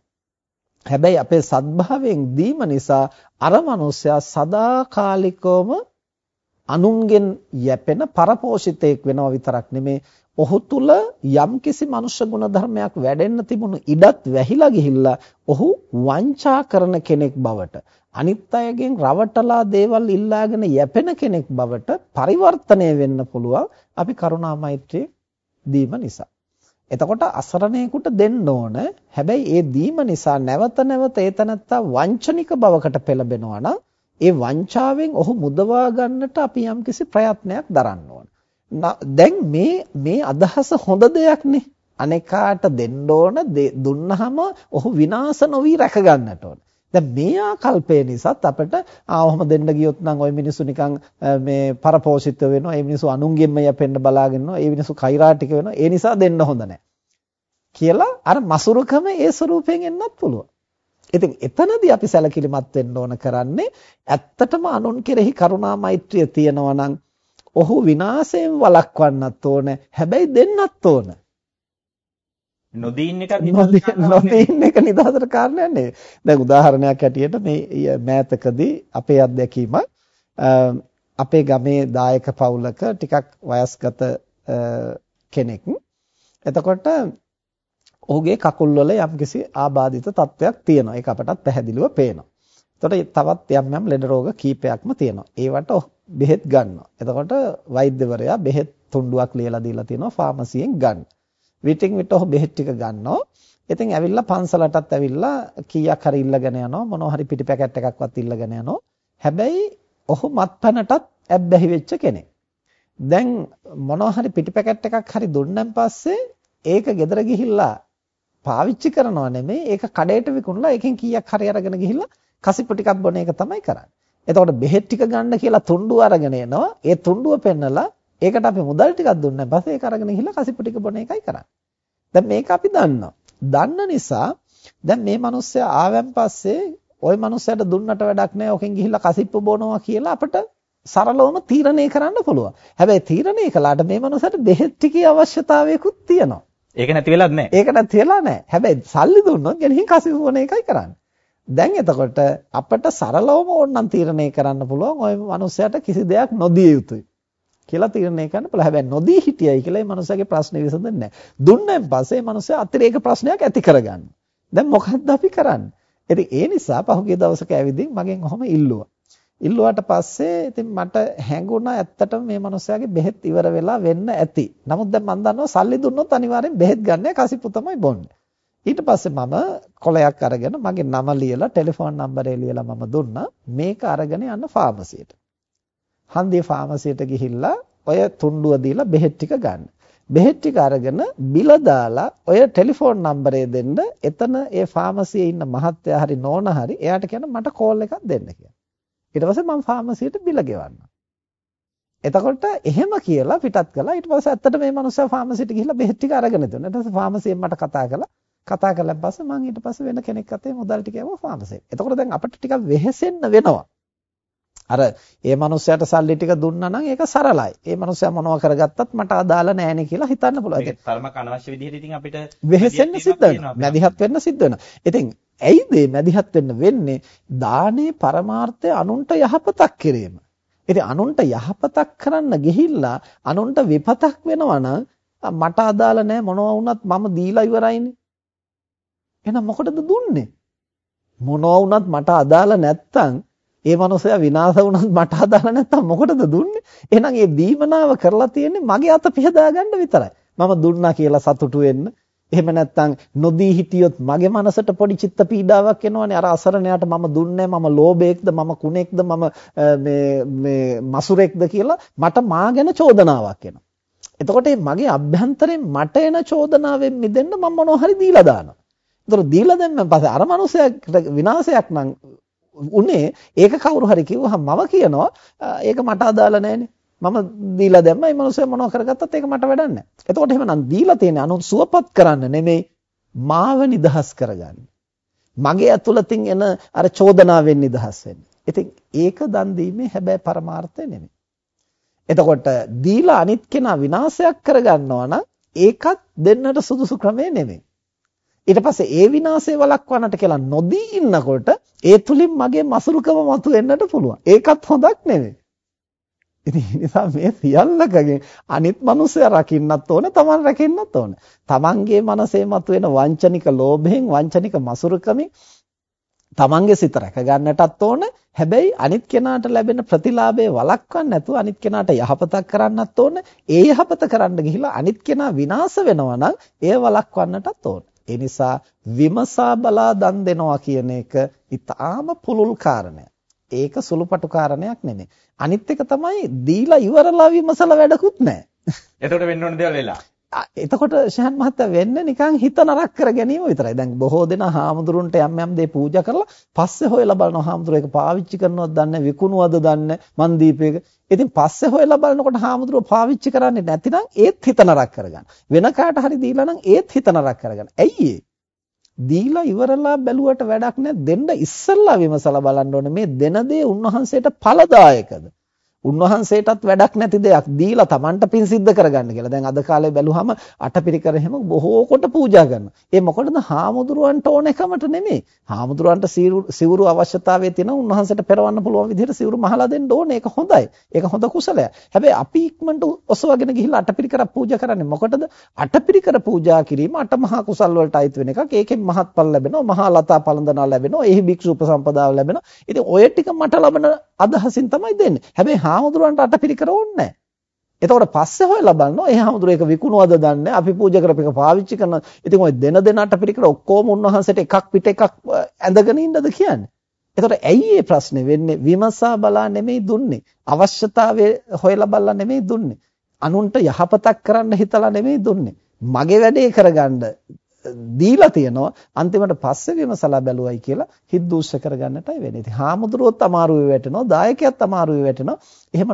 හැබැයි අපේ සත්භාවයෙන් දීම නිසා අර මනුස්සයා සදාකාලිකවම අනුන්ගෙන් යැපෙන පරපෝෂිතයෙක් වෙනව විතරක් නෙමේ ඔහු තුල යම්කිසි මනුෂ්‍ය ගුණ ධර්මයක් වැඩෙන්න තිබුණු ඉඩත් වැහිලා ගිහිල්ලා ඔහු වංචා කරන කෙනෙක් බවට අනිත් අයගෙන් රවටලා දේවල් ඉල්ලාගෙන යැපෙන කෙනෙක් බවට පරිවර්තනය වෙන්න පුළුවන් අපි කරුණා මෛත්‍රිය දීම නිසා. එතකොට අසරණේකට දෙන්න ඕන. හැබැයි ඒ දීම නිසා නැවත නැවත ඒ තනත්තා වංචනික බවකට පෙළඹෙනවා නම් ඒ වංචාවෙන් ඔහු මුදවා ගන්නට අපි යම්කිසි ප්‍රයත්නයක් දරන්න ඕන. දැන් මේ මේ අදහස හොඳ දෙයක්නේ. අනේකාට දෙන්න ඕන දුන්නහම ඔහු විනාශ නොවි රැක ගන්නට ඕන. දැන් මේ ආකල්පය නිසාත් අපිට ආවම දෙන්න ගියොත් නම් ওই මිනිස්සු නිකන් මේ පරපෝෂිත වෙනවා. ඒ මිනිස්සු අනුන්ගෙන්ම යැපෙන්න බලාගෙන ඉන්නවා. ඒ මිනිස්සු කෛරාටික වෙනවා. ඒ නිසා දෙන්න හොඳ නැහැ. කියලා අර මසුරුකම ඒ ස්වරූපයෙන් එන්නත් පුළුවන්. ඉතින් එතනදී අපි සැලකිලිමත් වෙන්න ඕන කරන්නේ ඇත්තටම අනුන් කෙරෙහි කරුණා මෛත්‍රිය තියෙනවා නම් ඔහු විනාශයෙන් වළක්වන්නත් ඕන. හැබැයි දෙන්නත් ඕන. නොදීන් එකක් නොදීන් එක නිදහසට කාරණයක් නෙවෙයි. දැන් උදාහරණයක් ඇටියට මේ මෑතකදී අපේ අත්දැකීම අපේ ගමේ දායක පවුලක ටිකක් වයස්ගත කෙනෙක්. එතකොට ඔහුගේ කකුල් වල යම්කිසි ආබාධිත තත්වයක් තියෙනවා. ඒක අපටත් පැහැදිලිව පේනවා. එතකොට තවත් යම් යම් ලෙඩ රෝග කීපයක්ම තියෙනවා. ඒවට බෙහෙත් ගන්නවා. එතකොට වෛද්‍යවරයා බෙහෙත් තුණ්ඩුවක් ලියලා දීලා තියෙනවා ෆාමසියෙන් ගන්න. විටින් විට ඔහු බෙහෙත් ටික ගන්නවා. ඉතින් ඇවිල්ලා පන්සලටත් ඇවිල්ලා කීයක් හරි ඉල්ලගෙන යනවා මොනවා හරි පිටි පැකට් එකක්වත් ඉල්ලගෙන යනවා. හැබැයි ඔහු මත්පැනටත් ඇබ්බැහි වෙච්ච කෙනෙක්. දැන් මොනවා හරි පිටි පැකට් එකක් හරි දුන්නන් පස්සේ ඒක ගෙදර ගිහිල්ලා පාවිච්චි කරනව නෙමෙයි ඒක කඩේට විකුණලා එකෙන් කීයක් හරි අරගෙන ගිහිල්ලා කසිප්පු ටිකක් බොන එක තමයි කරන්නේ. එතකොට බෙහෙත් ටික ගන්න කියලා තුණ්ඩුව අරගෙන එනවා. ඒ තුණ්ඩුව පෙන්නලා ඒකට අපි මුදල් ටිකක් දුන්නා. පස්සේ ඒක අරගෙන ගිහිල්ලා කසිප්පු ටික බොන එකයි කරන්නේ. දැන් මේක අපි දන්නවා. දන්න නිසා දැන් මේ මිනිස්සයා ආවන් පස්සේ ওই මිනිස්සයාට දුන්නට වැඩක් නැහැ. ඔකෙන් ගිහිල්ලා කසිප්පු බොනවා කියලා අපිට සරලවම තීරණය කරන්න පුළුවන්. හැබැයි තීරණය කළාට මේ මනුස්සයට බෙහෙත් ටිකේ අවශ්‍යතාවයකුත් තියෙනවා. ඒක නැති වෙලත් නැහැ. ඒක නැති වෙලා නැහැ. හැබැයි සල්ලි දුන්නොත් ගෙනින් කසිප්පු බොන එකයි කරන්නේ. දැන් එතකොට අපිට සරලවම ඕනනම් තීරණය කරන්න පුළුවන් ওই මනුස්සයාට කිසි දෙයක් නොදිය යුතුයි. කියලා තීරණය කරන්න පුළුවන්. හැබැයි නොදී හිටියයි කියලා මේ මනුස්සයාගේ ප්‍රශ්නේ විසඳන්නේ නැහැ. දුන්නෙන් පස්සේ මේ මනුස්සයා අතිරේක ප්‍රශ්නයක් ඇති කරගන්න. දැන් මොකද්ද අපි කරන්නේ? ඉතින් ඒ නිසා පහුගිය දවසක ඇවිදින් මගෙන් ඔහොම ඉල්ලුවා. ඉල්ලුවාට පස්සේ ඉතින් මට හැඟුණා ඇත්තටම මේ මනුස්සයාගේ බෙහෙත් ඉවර වෙලා වෙන්න ඇති. නමුත් දැන් මම දන්නවා සල්ලි දුන්නොත් අනිවාර්යෙන් බෙහෙත් ගන්න කසිප්පු තමයි බොන්නේ. ඊට පස්සේ මම කොලයක් අරගෙන මගේ නම ලියලා ටෙලිෆෝන් නම්බරේ ලියලා මම දුන්නා මේක අරගෙන යන්න ෆාමසියට. හන්දියේ ෆාමසියට ගිහිල්ලා ඔය තුණ්ඩුව දීලා බෙහෙත් ටික ගන්න. බෙහෙත් ටික අරගෙන බිල දාලා ඔය ටෙලිෆෝන් නම්බරේ දෙන්න එතන ඒ ෆාමසියේ ඉන්න මහත්තයා හරි නෝනා හරි එයාට කියන මට කෝල් එකක් දෙන්න කියලා. ඊට පස්සේ මම ෆාමසියට බිල ගෙවන්නම්. එතකොට එහෙම කියලා පිටත් කළා ඊට පස්සේ ඇත්තට මේ මනුස්සයා ෆාමසියට ගිහිල්ලා බෙහෙත් ටික අරගෙන ඉතුන. ඊට පස්සේ ෆාමසියෙන් මට කතා කළා. කතා කළාන් පස්සේ මම ඊට පස්සේ වෙන කෙනෙක් අතේ මුදල් ටික යවුවා ෆාමසියට. එතකොට දැන් අපිට ටිකක් වෙහෙසෙන්න වෙනවා. අර ඒ මනුස්සයාට සල්ලි ටික දුන්නා නම් ඒක සරලයි. ඒ මනුස්සයා මොනවා කරගත්තත් මට අදාළ නෑනේ කියලා හිතන්න පුළුවන්. ඒක තරමක් අනවශ්‍ය විදිහට ඉතින් අපිට වෙහෙසෙන්න සිද්ධ වෙනවා. මැදිහත් වෙන්න සිද්ධ වෙනවා. ඉතින් ඇයිද මැදිහත් වෙන්න වෙන්නේ? දානේ පරමාර්ථය අනුන්ට යහපතක් කිරීම. ඉතින් අනුන්ට යහපතක් කරන්න ගිහිල්ලා අනුන්ට විපතක් වෙනවා මට අදාළ නෑ මොනවා වුණත් මම දීලා ඉවරයිනේ. එහෙනම් මොකටද දුන්නේ? මොනවා වුණත් මට අදාළ නැත්තම් ඒ මනුස්සයා විනාශ වුණත් මට අදාළ නැත්තම් මොකටද දුන්නේ? එහෙනම් මේ දීමනාව කරලා තියෙන්නේ මගේ අත පිහදා ගන්න විතරයි. මම දුන්නා කියලා සතුටු වෙන්න. එහෙම නැත්තම් නොදී හිටියොත් මගේ මනසට පොඩි චිත්ත පීඩාවක් එනවනේ. අර අසරණයාට මම දුන්නේ මම ලෝභයෙක්ද මම කුණෙක්ද මම මේ මේ මසුරෙක්ද කියලා මට මා ගැන චෝදනාවක් එනවා. එතකොට මගේ අභ්‍යන්තරයෙන් මට එන චෝදනාවෙන් මිදෙන්න මම මොනවා හරි දීලා දානවා. ඒතර දීලා දැම්මන් පස්සේ අර මනුස්සයාට විනාශයක් නම් උනේ ඒක කවුරු හරි කිව්වහම මම කියනවා ඒක මට අදාළ නැහැනේ. මම දීලා දැම්මා මේ මනුස්සයා මොනව කරගත්තත් ඒක මට වැඩක් නැහැ. එතකොට එහෙමනම් දීලා තියෙන අනුන් සුවපත් කරන්න නෙමෙයි මාව නිදහස් කරගන්න. මගේ ඇතුළතින් එන අර චෝදනාවෙන් නිදහස් වෙන්න. ඉතින් ඒක දන් දීමේ හැබැයි පරමාර්ථය නෙමෙයි. එතකොට දීලා අනිත් කෙනා විනාශයක් කරගන්නවා නම් ඒකත් දෙන්නට සුදුසු ක්‍රමය නෙමෙයි. ඊට පස්සේ ඒ විනාශය වළක්වන්නට කියලා නොදී ඉන්නකොට ඒ තුලින් මගේ මසුරුකම මතුවෙන්නට පුළුවන්. ඒකත් හොඳක් නෙවෙයි. ඉතින් ඒ නිසා මේ සියල්ලකගෙන් අනිත් මිනිස්සයා රකින්නත් ඕන, Taman රකින්නත් ඕන. Tamanගේ මනසේ මතුවෙන වංචනික ලෝභයෙන්, වංචනික මසුරුකමින් තමන්ගේ සිත රැක ගන්නටත් ඕන. හැබැයි අනිත් කෙනාට ලැබෙන ප්‍රතිලාභය වළක්වන්න නැතුව අනිත් කෙනාට යහපතක් කරන්නත් ඕන. ඒ යහපත කරන්න ගිහිලා අනිත් කෙනා විනාශ වෙනවා නම් එය වළක්වන්නටත් ඕන. ඒ නිසා විමසා බලා දන් දෙනවා කියන එක ඊටාම පුළුල් කාරණයක්. ඒක සුළුපටු කාරණයක් නෙමෙයි. අනිත් එක තමයි දීලා ඉවරලා විමසලා වැඩකුත් නැහැ. එතකොට වෙන්න ඕන දේවල් වෙලා. එතකොට ශහන් මහත්තයා වෙන්නේ නිකන් හිත නරක කර ගැනීම විතරයි. දැන් බොහෝ දෙනා හාමුදුරුන්ට යම් යම් දේ පූජා කරලා පස්සේ හොයලා බලනවා හාමුදුරුවෝ ඒක පාවිච්චි කරනවද දන්නේ විකුණුවද දන්නේ මන් දීපේක. ඉතින් පස්සේ හොයලා බලනකොට හාමුදුරුවෝ පාවිච්චි කරන්නේ නැතිනම් ඒත් හිත නරක කරගන්න. වෙන කාට හරි දීලා නම් ඒත් හිත නරක කරගන්න. ඇයි දීලා ඉවරලා බැලුවට වැඩක් නැහැ දෙන්න ඉස්සල්ලා විමසලා බලන්න ඕනේ මේ දෙන දේ උන්වහන්සේට ඵලදායකද උන්වහන්සේටත් වැඩක් නැති දෙයක් දීලා Tamanට පින් සිද්ධ කරගන්න කියලා. දැන් අද කාලේ බැලුවම අටපිරිකර හැම බොහෝ කොට පූජා කරනවා. ඒ මොකටද? හාමුදුරුවන්ට ඕන එකමට නෙමෙයි. හාමුදුරුවන්ට සිවුරු අවශ්‍යතාවය තියෙන උන්වහන්සේට පෙරවන්න පුළුවන් විදිහට සිවුරු මහලා දෙන්න ඕනේ. ඒක හොඳයි. ඒක හොඳ කුසලයක්. හැබැයි අපි ඉක්මනට ඔසවගෙන ගිහිල්ලා අටපිරිකර පූජා කරන්නේ මොකටද? අටපිරිකර පූජා කිරීම අටමහා කුසල් වලට අයිති වෙන එකක්. ඒකෙන් මහත්ඵල ලැබෙනවා. මහා ලතා පළඳනා ලැබෙනවා. එහි භික්ෂු උපසම්පදාව ලැබෙනවා. ඉතින් ඔය ටික මට ලබන අදහසින් තමයි දෙන්නේ. හැබැයි හාමුදුරන්ට අටපිරිකර ඕනේ නැහැ. එතකොට පස්සේ හොයලා බලනවා ඒ හාමුදුර ඒක විකුණුවද දන්නේ අපි පූජා කරපේක පාවිච්චි කරන. ඉතින් ওই දෙන දෙන අටපිරිකර ඔක්කොම උන්වහන්සේට එකක් පිට එකක් ඇඳගෙන ඉන්නද කියන්නේ. එතකොට ඇයි මේ ප්‍රශ්නේ වෙන්නේ? විමසා බලා නෙමෙයි දුන්නේ. අවශ්‍යතාවය හොයලා බලලා නෙමෙයි දුන්නේ. අනුන්ට යහපතක් කරන්න හිතලා නෙමෙයි දුන්නේ. මගේ වැඩේ කරගන්න දීලා තියෙනවා අන්තිමට පස්සේ විමසලා බැලුවයි කියලා හිත දූෂ්‍ය කරගන්නටයි වෙන්නේ. ඉතින් හාමුදුරුවොත් අමාරුවේ වැටෙනවා, දායකයත් අමාරුවේ වැටෙනවා. එහෙම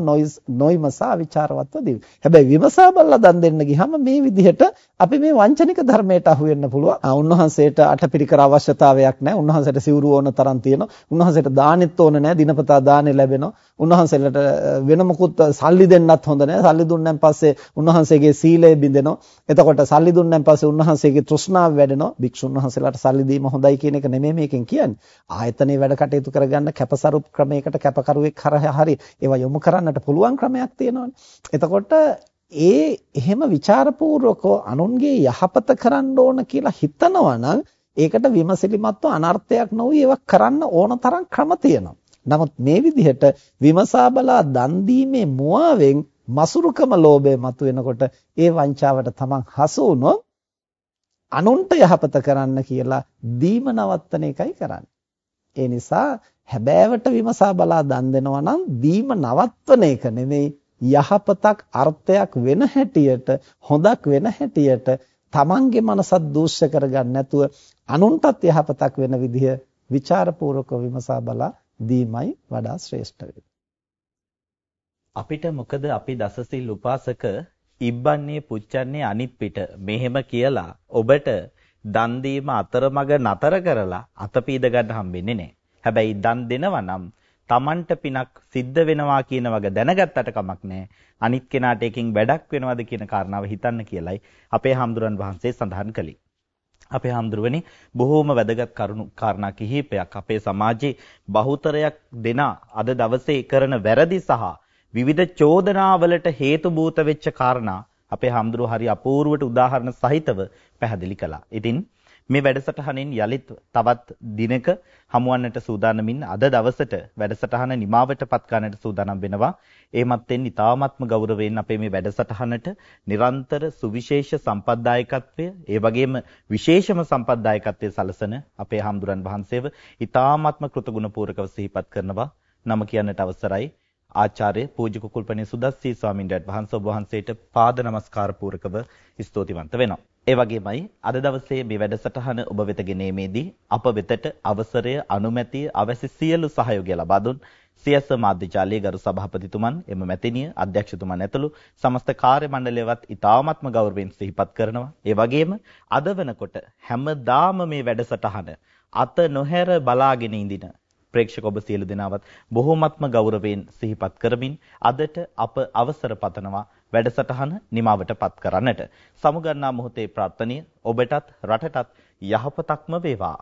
නොයිමසා ਵਿਚාරවත්ව දිවි. හැබැයි විමසා බලලා දන් දෙන්න ගියාම මේ විදිහට අපි මේ වංචනික ධර්මයට අහු වෙන්න පුළුවන්. ආ උන්වහන්සේට අටපිරිකර අවශ්‍යතාවයක් නැහැ. උන්වහන්සේට සිවුරු ඕන තරම් තියෙනවා. උන්වහන්සේට දානෙත් ඕන නැහැ. දිනපතා දානෙ ලැබෙනවා. උන්වහන්සේලට වෙන මොකුත් සල්ලි දෙන්නත් හොඳ නැහැ. සල්ලි දුන්නන් පස්සේ උන්වහන්සේගේ සීලය බිඳෙනවා. එතකොට සල්ලි දුන්නන් පස්සේ උන්වහන්සේගේ තෘෂ්ණාව වැඩෙනවා. භික්ෂුන් වහන්සේලාට සල්ලි දීම හොඳයි කියන එක නෙමෙයි මේකෙන් කියන්නේ. ආයතනයේ වැඩ කටයුතු කරගන්න කැපසරු ක්‍රමයකට කැපකරුවෙක් හරහා හරි ඒවා යොමු කරන්නට පුළුවන් ක්‍රමයක් තියෙනවානේ. එතකොට ඒ එහෙම ਵਿਚාරපූර්වකව අනුන්ගේ යහපත කරන්න ඕන කියලා හිතනවා නම් ඒකට විමසිලිමත්ව අනර්ථයක් නොවි ඒවා කරන්න ඕන තරම් ක්‍රම තියෙනවා. නමුත් මේ විදිහට විමසා බලා දන් දීමේ මුවාවෙන් මසුරුකම ලෝභය මතුවෙනකොට ඒ වංචාවට තමන් හසු වුණොත් අනුන්ට යහපත කරන්න කියලා දීම නවත්තන එකයි කරන්නේ. ඒ නිසා හැබෑවට විමසා බලා දන් දෙනවා නම් දීම නවත්වන එක නෙමෙයි යහපතක් අර්ථයක් වෙන හැටියට හොඳක් වෙන හැටියට තමන්ගේ මනසත් දූෂ්‍ය කරගන්න නැතුව අනුන්ටත් යහපතක් වෙන විදිහ ਵਿਚාරපූර්වක විමසා බලා දීමයි වඩා ශ්‍රේෂ්ඨ අපිට මොකද අපි දසසිල් උපාසක ඉබ්බන්නේ පුච්චන්නේ අනිත් පිට මෙහෙම කියලා ඔබට දන් දීම අතරමඟ නතර කරලා අතපීද ගන්න හම්බෙන්නේ නැහැ. හැබැයි දන් දෙනවා නම් Tamanට පිනක් සිද්ධ වෙනවා කියන වගේ දැනගත්තට කමක් නැහැ. අනිත් කෙනාට එකකින් වැඩක් වෙනවද කියන කාරණාව හිතන්න කියලයි අපේ හාමුදුරන් වහන්සේ සඳහන් කළේ. අපේ හාමුදුරුවනේ බොහෝම වැදගත් කරුණු කාරණා කිහිපයක් අපේ සමාජයේ බහුතරයක් දෙනා අද දවසේ කරන වැරදි සහ විවිධ චෝදනාවලට හේතු බූත වෙච්ච කාරණා අපේ හාමුදුරුව හරි අපූර්වට උදාහරණ සහිතව පැහැදිලි කළා. ඉතින් මේ වැඩසටහනින් යලිත් තවත් දිනක හමුවන්නට සූදානමින් අද දවසට වැඩසටහන නිමාවටපත් කරන්නට සූදානම් වෙනවා. ඒමත්ෙන් ඊ타ත්ම ගෞරවයෙන් අපේ මේ වැඩසටහනට නිරන්තර සුවිශේෂ සම්පත්දායකත්වය, ඒ වගේම විශේෂම සම්පත්දායකත්වයේ සලසන අපේ හාමුදුරන් වහන්සේව ඊ타ත්ම කෘතගුණපූර්වකව සිහිපත් කරනවා. නම කියන්නට අවසරයි. ආචාර්ය පූජ්‍ය කුකුල්පනේ සුදස්සී ස්වාමීන් වහන්සේ ඔබ වහන්සේට පාද නමස්කාර පූරකව ස්තුතිවන්ත වෙනවා. ඒ වගේමයි අද දවසේ මේ වැඩසටහන ඔබ වෙත ගෙනීමේදී අප වෙතට අවසරය අනුමැතිය අවශ්‍ය සියලු සහයෝගය ලබා දුන් සියස මාධ්‍යාලයේ ගරු සභාපතිතුමන් එම මැතිණිය අධ්‍යක්ෂතුමන් ඇතුළු සමස්ත කාර්ය මණ්ඩලයවත් ඉතාමත්ම ගෞරවයෙන් සිහිපත් කරනවා. ඒ වගේම අද වෙනකොට හැමදාම මේ වැඩසටහන අත නොහැර බලාගෙන ඉඳින ප්‍රේක්ෂක ඔබ සියලු දෙනාවත් බොහෝමත්ම ගෞරවයෙන් සිහිපත් කරමින් අදට අප අවසර පතනවා වැඩසටහන නිමවට පත් කරන්නට. සමුගන්නා මොහොතේ ප්‍රාර්ථනීය ඔබටත් රටටත් යහපතක්ම වේවා.